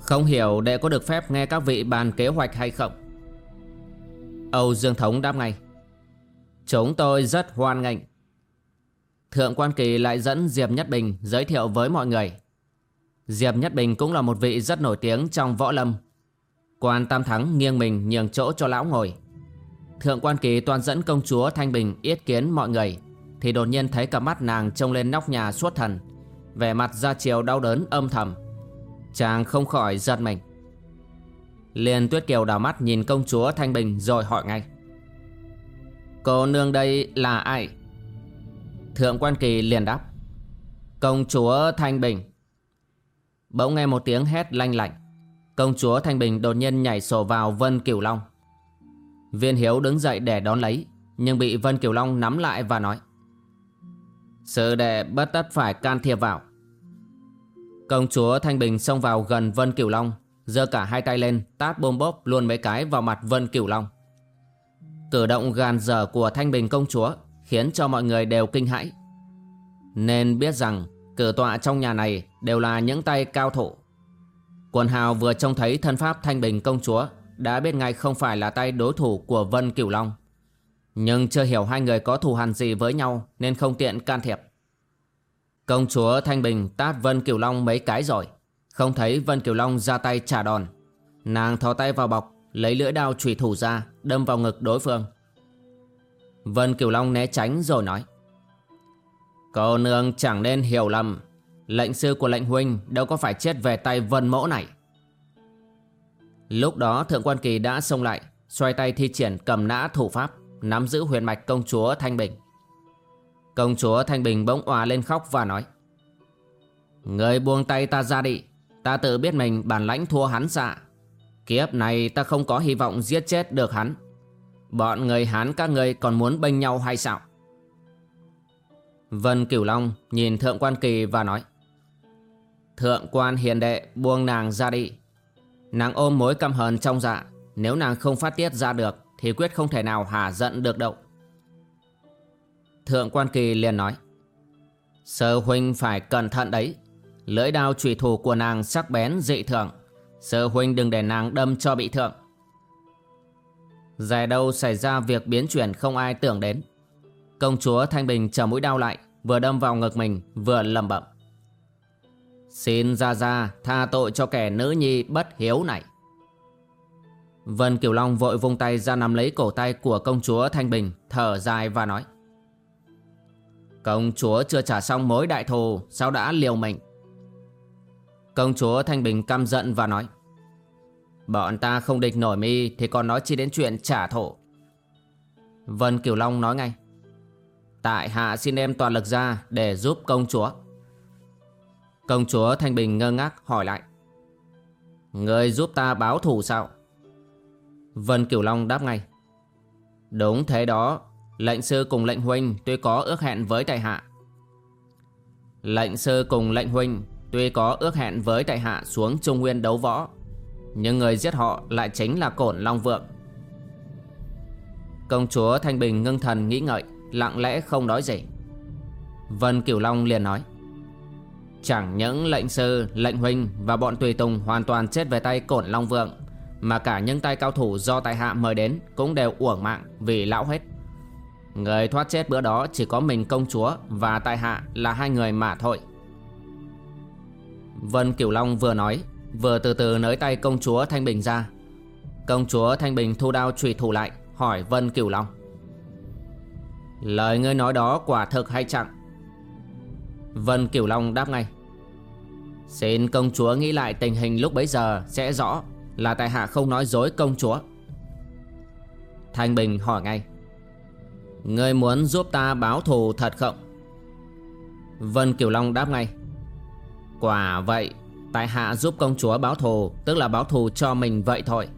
Không hiểu đệ có được phép nghe các vị bàn kế hoạch hay không? Âu Dương Thống đáp ngay. Chúng tôi rất hoan nghênh. Thượng quan kỳ lại dẫn Diệp Nhất Bình giới thiệu với mọi người. Diệp Nhất Bình cũng là một vị rất nổi tiếng trong võ lâm. Quan Tam Thắng nghiêng mình nhường chỗ cho lão ngồi. Thượng quan kỳ toàn dẫn công chúa Thanh Bình yết kiến mọi người. Thì đột nhiên thấy cả mắt nàng trông lên nóc nhà suốt thần. Vẻ mặt ra chiều đau đớn, âm thầm. Chàng không khỏi giật mình. Liền Tuyết Kiều đào mắt nhìn công chúa Thanh Bình rồi hỏi ngay. Cô nương đây là ai? Thượng quan kỳ liền đáp. Công chúa Thanh Bình. Bỗng nghe một tiếng hét lanh lạnh Công chúa Thanh Bình đột nhiên nhảy sổ vào Vân Kiều Long. Viên Hiếu đứng dậy để đón lấy, Nhưng bị Vân Kiều Long nắm lại và nói. Sự đệ bất tất phải can thiệp vào. Công chúa Thanh Bình xông vào gần Vân cửu Long, giơ cả hai tay lên, tát bôm bốp luôn mấy cái vào mặt Vân cửu Long. Cử động gàn dở của Thanh Bình công chúa Khiến cho mọi người đều kinh hãi. Nên biết rằng, Cử tọa trong nhà này Đều là những tay cao thủ Quần hào vừa trông thấy thân pháp Thanh Bình công chúa Đã biết ngay không phải là tay đối thủ của Vân Cửu Long. Nhưng chưa hiểu hai người có thù hằn gì với nhau Nên không tiện can thiệp. Công chúa Thanh Bình tát Vân kiều Long mấy cái rồi. Không thấy Vân kiều Long ra tay trả đòn. Nàng thò tay vào bọc, Lấy lưỡi đao chủy thủ ra, Đâm vào ngực đối phương. Vân kiều Long né tránh rồi nói, Cô nương chẳng nên hiểu lầm. Lệnh sư của lệnh huynh Đâu có phải chết về tay vân mẫu này. Lúc đó Thượng Quan Kỳ đã xông lại, Xoay tay thi triển cầm nã thủ pháp. Nắm giữ huyền mạch công chúa Thanh Bình. Công chúa Thanh Bình bỗng òa lên khóc và nói, Người buông tay ta ra đi, Ta tự biết mình bản lãnh thua hắn dạ Kiếp này ta không có hy vọng giết chết được hắn. Bọn người Hán các người còn muốn bênh nhau hay sao? Vân Cửu Long nhìn Thượng Quan Kỳ và nói, Thượng Quan Hiền Đệ, buông nàng ra đi. Nàng ôm mối căm hờn trong dạ Nếu nàng không phát tiết ra được thì quyết không thể nào hà giận được đâu. Thượng Quan Kỳ liền nói, Sơ huynh phải cẩn thận đấy. Lưỡi đao trùy thủ của nàng sắc bén dị thường. Sơ huynh đừng để nàng đâm cho bị thượng. Dài đâu xảy ra việc biến chuyển không ai tưởng đến. Công chúa Thanh Bình chờ mũi đau lại, Vừa đâm vào ngực mình, vừa lầm bẩm. Xin ra ra tha tội cho kẻ nữ nhi bất hiếu này. Vân Kiều Long vội vung tay ra nắm lấy cổ tay của công chúa Thanh Bình, Thở dài và nói. Công chúa chưa trả xong mối đại thù, Sao đã liều mình? Công chúa Thanh Bình căm giận và nói. Bọn ta không địch nổi mi, Thì còn nói chi đến chuyện trả thổ Vân Kiều Long nói ngay. Tại hạ xin em toàn lực ra Để giúp công chúa. Công chúa Thanh Bình ngơ ngác hỏi lại. Người giúp ta báo thù sao? Vân Cửu Long đáp ngay. Đúng thế đó Lệnh sư cùng lệnh huynh tuy có ước hẹn với tại hạ. Lệnh sư cùng lệnh huynh Tuy có ước hẹn với tại hạ xuống Trung Nguyên đấu võ Nhưng người giết họ lại chính là Cổn Long Vượng. Công chúa Thanh Bình ngưng thần nghĩ ngợi Lặng lẽ không nói gì. Vân Cửu Long liền nói Chẳng những lệnh sư, lệnh huynh và bọn tùy tùng hoàn toàn chết về tay Cổn Long Vượng mà cả những tay cao thủ do tại hạ mời đến cũng đều uổng mạng vì lão hết. Người thoát chết bữa đó chỉ có mình công chúa Và tại hạ là hai người mà thôi. Vân Cửu Long vừa nói, Vừa từ từ nới tay công chúa Thanh Bình ra. Công chúa Thanh Bình thu đao trùy thủ lại, Hỏi Vân Cửu Long. Lời ngươi nói đó quả thực hay chẳng Vân Cửu Long đáp ngay. Xin công chúa nghĩ lại tình hình lúc bấy giờ sẽ rõ. Là tại hạ không nói dối công chúa. Thanh Bình hỏi ngay, Ngươi muốn giúp ta báo thù thật không? Vân Kiều Long đáp ngay, Quả vậy, Tại hạ giúp công chúa báo thù, Tức là báo thù cho mình vậy thôi.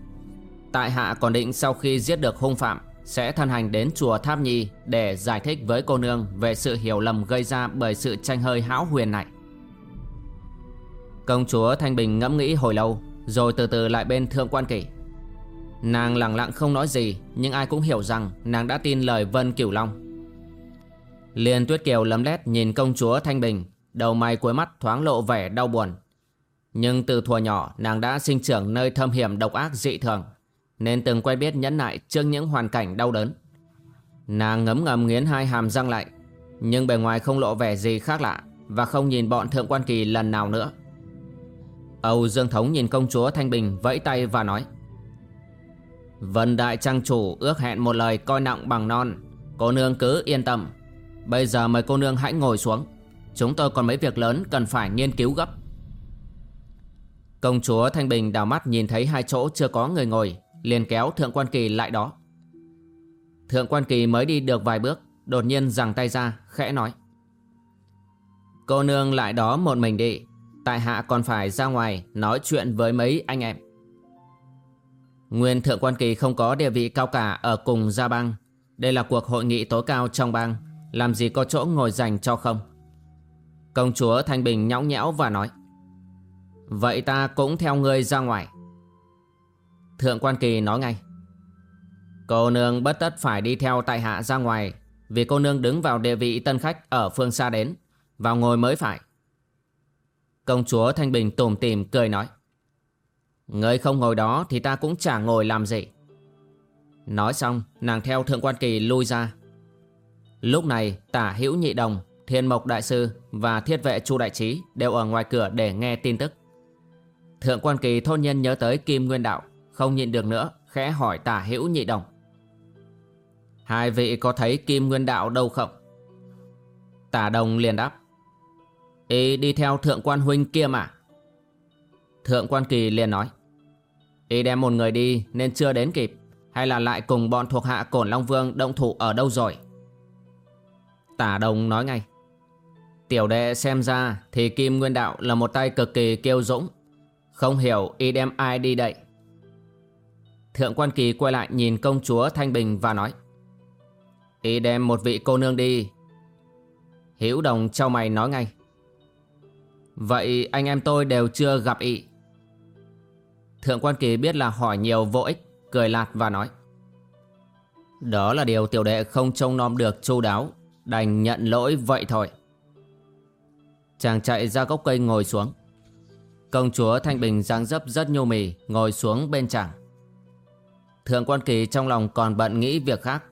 Tại hạ còn định sau khi giết được hung phạm, Sẽ thân hành đến chùa Tháp Nhi Để giải thích với cô nương Về sự hiểu lầm gây ra bởi sự tranh hơi hão huyền này. Công chúa Thanh Bình ngẫm nghĩ hồi lâu rồi từ từ lại bên thượng quan kỷ. Nàng lặng lặng không nói gì, Nhưng ai cũng hiểu rằng nàng đã tin lời Vân Cửu Long. Liên Tuyết Kiều lấm lét nhìn công chúa Thanh Bình, Đầu mày cuối mắt thoáng lộ vẻ đau buồn. Nhưng từ thuở nhỏ, nàng đã sinh trưởng nơi thâm hiểm độc ác dị thường, Nên từng quen biết nhẫn nại trước những hoàn cảnh đau đớn. Nàng ngấm ngầm nghiến hai hàm răng lại, Nhưng bề ngoài không lộ vẻ gì khác lạ Và không nhìn bọn thượng quan kỳ lần nào nữa. Âu Dương Thống nhìn công chúa Thanh Bình vẫy tay và nói, Vân Đại Trang Chủ ước hẹn một lời coi nặng bằng non. Cô nương cứ yên tâm. Bây giờ mời cô nương hãy ngồi xuống. Chúng tôi còn mấy việc lớn cần phải nghiên cứu gấp. Công chúa Thanh Bình đào mắt nhìn thấy hai chỗ chưa có người ngồi, liền kéo Thượng Quan Kỳ lại đó. Thượng Quan Kỳ mới đi được vài bước, Đột nhiên giằng tay ra, khẽ nói, Cô nương lại đó một mình đi. Tại hạ còn phải ra ngoài nói chuyện với mấy anh em. Nguyên Thượng Quan Kỳ không có địa vị cao cả ở cùng gia bang. Đây là cuộc hội nghị tối cao trong bang. Làm gì có chỗ ngồi dành cho không? Công chúa Thanh Bình nhõng nhẽo và nói, Vậy ta cũng theo ngươi ra ngoài. Thượng Quan Kỳ nói ngay, Cô nương bất tất phải đi theo tại hạ ra ngoài Vì cô nương đứng vào địa vị tân khách ở phương xa đến, Vào ngồi mới phải. Công chúa Thanh Bình tủm tìm cười nói Ngươi không ngồi đó thì ta cũng chả ngồi làm gì Nói xong nàng theo Thượng Quan Kỳ lui ra Lúc này tả hữu nhị đồng Thiên Mộc Đại Sư và thiết vệ Chu Đại Trí đều ở ngoài cửa để nghe tin tức. Thượng quan kỳ thôn nhân nhớ tới Kim Nguyên Đạo, không nhịn được nữa, khẽ hỏi tả hữu nhị đồng. Hai vị có thấy Kim Nguyên Đạo đâu không? Tả đồng liền đáp. Y đi theo thượng quan huynh kia mà. Thượng quan kỳ liền nói. Y đem một người đi nên chưa đến kịp, hay là lại cùng bọn thuộc hạ Cổn Long Vương động thủ ở đâu rồi? Tả đồng nói ngay. Tiểu đệ xem ra thì Kim Nguyên Đạo là một tay cực kỳ kiêu dũng. Không hiểu y đem ai đi đậy. Thượng quan kỳ quay lại nhìn công chúa Thanh Bình và nói. Y đem một vị cô nương đi. hữu đồng trao mày nói ngay. Vậy anh em tôi đều chưa gặp ị. Thượng quan kỳ biết là hỏi nhiều vô ích, cười lạt và nói. Đó là điều tiểu đệ không trông nom được chu đáo, đành nhận lỗi vậy thôi. Chàng chạy ra gốc cây ngồi xuống. Công chúa Thanh Bình dáng dấp rất nhô mì Ngồi xuống bên chàng. Thượng quan kỳ trong lòng còn bận nghĩ việc khác.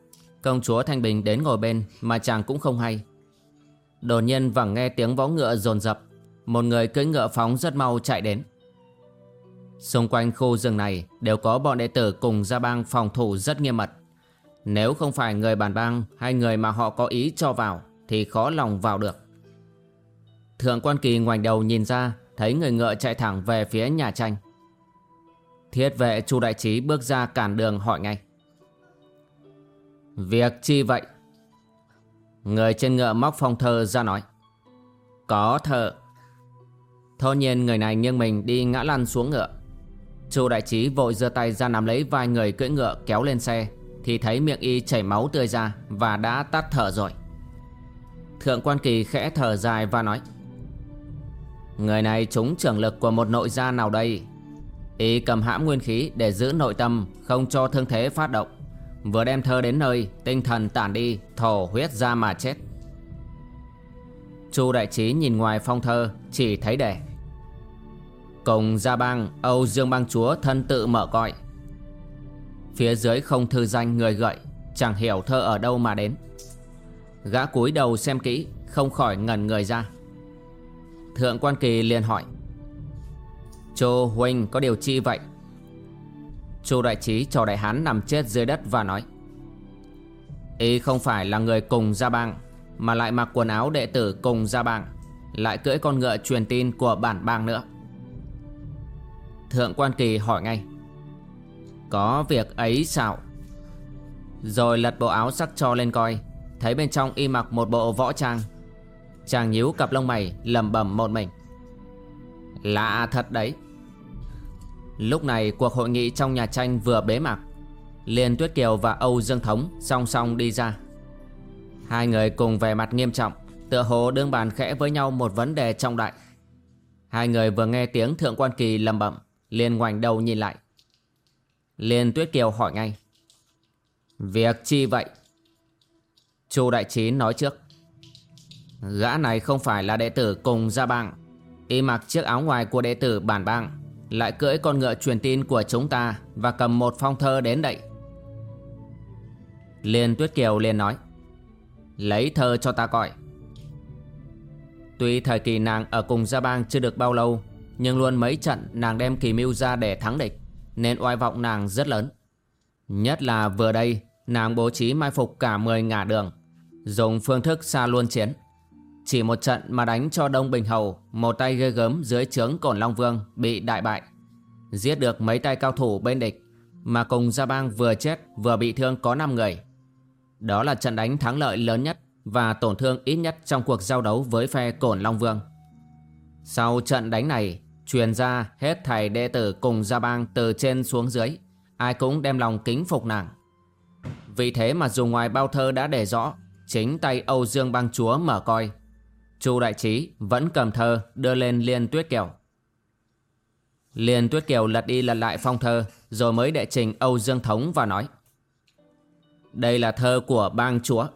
Công chúa Thanh Bình đến ngồi bên Mà chàng cũng không hay. Đột nhiên vẳng nghe tiếng vó ngựa dồn dập. Một người cưỡi ngựa phóng rất mau chạy đến. Xung quanh khu rừng này Đều có bọn đệ tử cùng gia bang phòng thủ rất nghiêm mật. Nếu không phải người bản bang Hay người mà họ có ý cho vào, Thì khó lòng vào được. Thượng quan kỳ ngoảnh đầu nhìn ra, Thấy người ngựa chạy thẳng về phía nhà tranh. Thiết vệ Chu Đại Trí bước ra cản đường hỏi ngay. Việc chi vậy? Người trên ngựa móc phong thơ ra nói. Có thơ nhiên người này nghiêng mình đi ngã lăn xuống ngựa. Chu Đại Trí vội giơ tay ra nắm lấy vai người cưỡi ngựa kéo lên xe, Thì thấy miệng y chảy máu tươi ra Và đã tắt thở rồi. Thượng quan kỳ khẽ thở dài và nói, Người này trúng trưởng lực của một nội gia nào đây? Y cầm hãm nguyên khí để giữ nội tâm, Không cho thương thế phát động. Vừa đem thơ đến nơi, Tinh thần tản đi, Thổ huyết ra mà chết. Chu đại trí nhìn ngoài phong thơ, Chỉ thấy đẻ Cùng gia bang, Âu Dương bang chúa thân tự mở cõi Phía dưới không thư danh người gợi, Chẳng hiểu thơ ở đâu mà đến. Gã cúi đầu xem kỹ, Không khỏi ngẩn người ra. Thượng quan kỳ liền hỏi Chu huynh có điều chi vậy? Chu đại trí cho đại hán nằm chết dưới đất và nói Y không phải là người cùng gia bang, Mà lại mặc quần áo đệ tử cùng gia bang, Lại cưỡi con ngựa truyền tin của bản bang nữa. Thượng quan kỳ hỏi ngay. Có việc ấy sao? Rồi lật bộ áo sắc cho lên coi. Thấy bên trong y mặc một bộ võ trang. Chàng nhíu cặp lông mày lầm bẩm một mình. Lạ thật đấy. Lúc này cuộc hội nghị trong nhà tranh vừa bế mạc. Liên Tuyết Kiều và Âu Dương Thống song song đi ra. Hai người cùng vẻ mặt nghiêm trọng, Tựa hồ đương bàn khẽ với nhau một vấn đề trọng đại. Hai người vừa nghe tiếng Thượng Quan Kỳ lầm bẩm liền ngoảnh đầu nhìn lại. Liên Tuyết Kiều hỏi ngay. Việc chi vậy? Chu Đại Chí nói trước. Gã này không phải là đệ tử cùng gia bang. Y mặc chiếc áo ngoài của đệ tử bản bang, Lại cưỡi con ngựa truyền tin của chúng ta Và cầm một phong thơ đến đây. Liên Tuyết Kiều liền nói. Lấy thơ cho ta coi. Tuy thời kỳ nàng ở cùng gia bang chưa được bao lâu nhưng luôn mấy trận nàng đem kỳ mưu ra để thắng địch, Nên oai vọng nàng rất lớn. Nhất là vừa đây, Nàng bố trí mai phục cả 10 ngả đường, Dùng phương thức xa luôn chiến. Chỉ một trận mà đánh cho Đông Bình Hầu, Một tay ghê gớm dưới trướng Cổn Long Vương Bị đại bại. Giết được mấy tay cao thủ bên địch, Mà cùng Gia Bang vừa chết vừa bị thương có 5 người. Đó là trận đánh thắng lợi lớn nhất Và tổn thương ít nhất trong cuộc giao đấu với phe Cổn Long Vương. Sau trận đánh này Truyền ra hết thầy đệ tử cùng Gia Bang từ trên xuống dưới. Ai cũng đem lòng kính phục nàng. Vì thế mà dù ngoài bao thơ đã để rõ, Chính tay Âu Dương bang chúa mở coi. Chu Đại Trí vẫn cầm thơ đưa lên Liên Tuyết Kiều. Liên Tuyết Kiều lật đi lật lại phong thơ, Rồi mới đệ trình Âu Dương Thống và nói, Đây là thơ của bang chúa.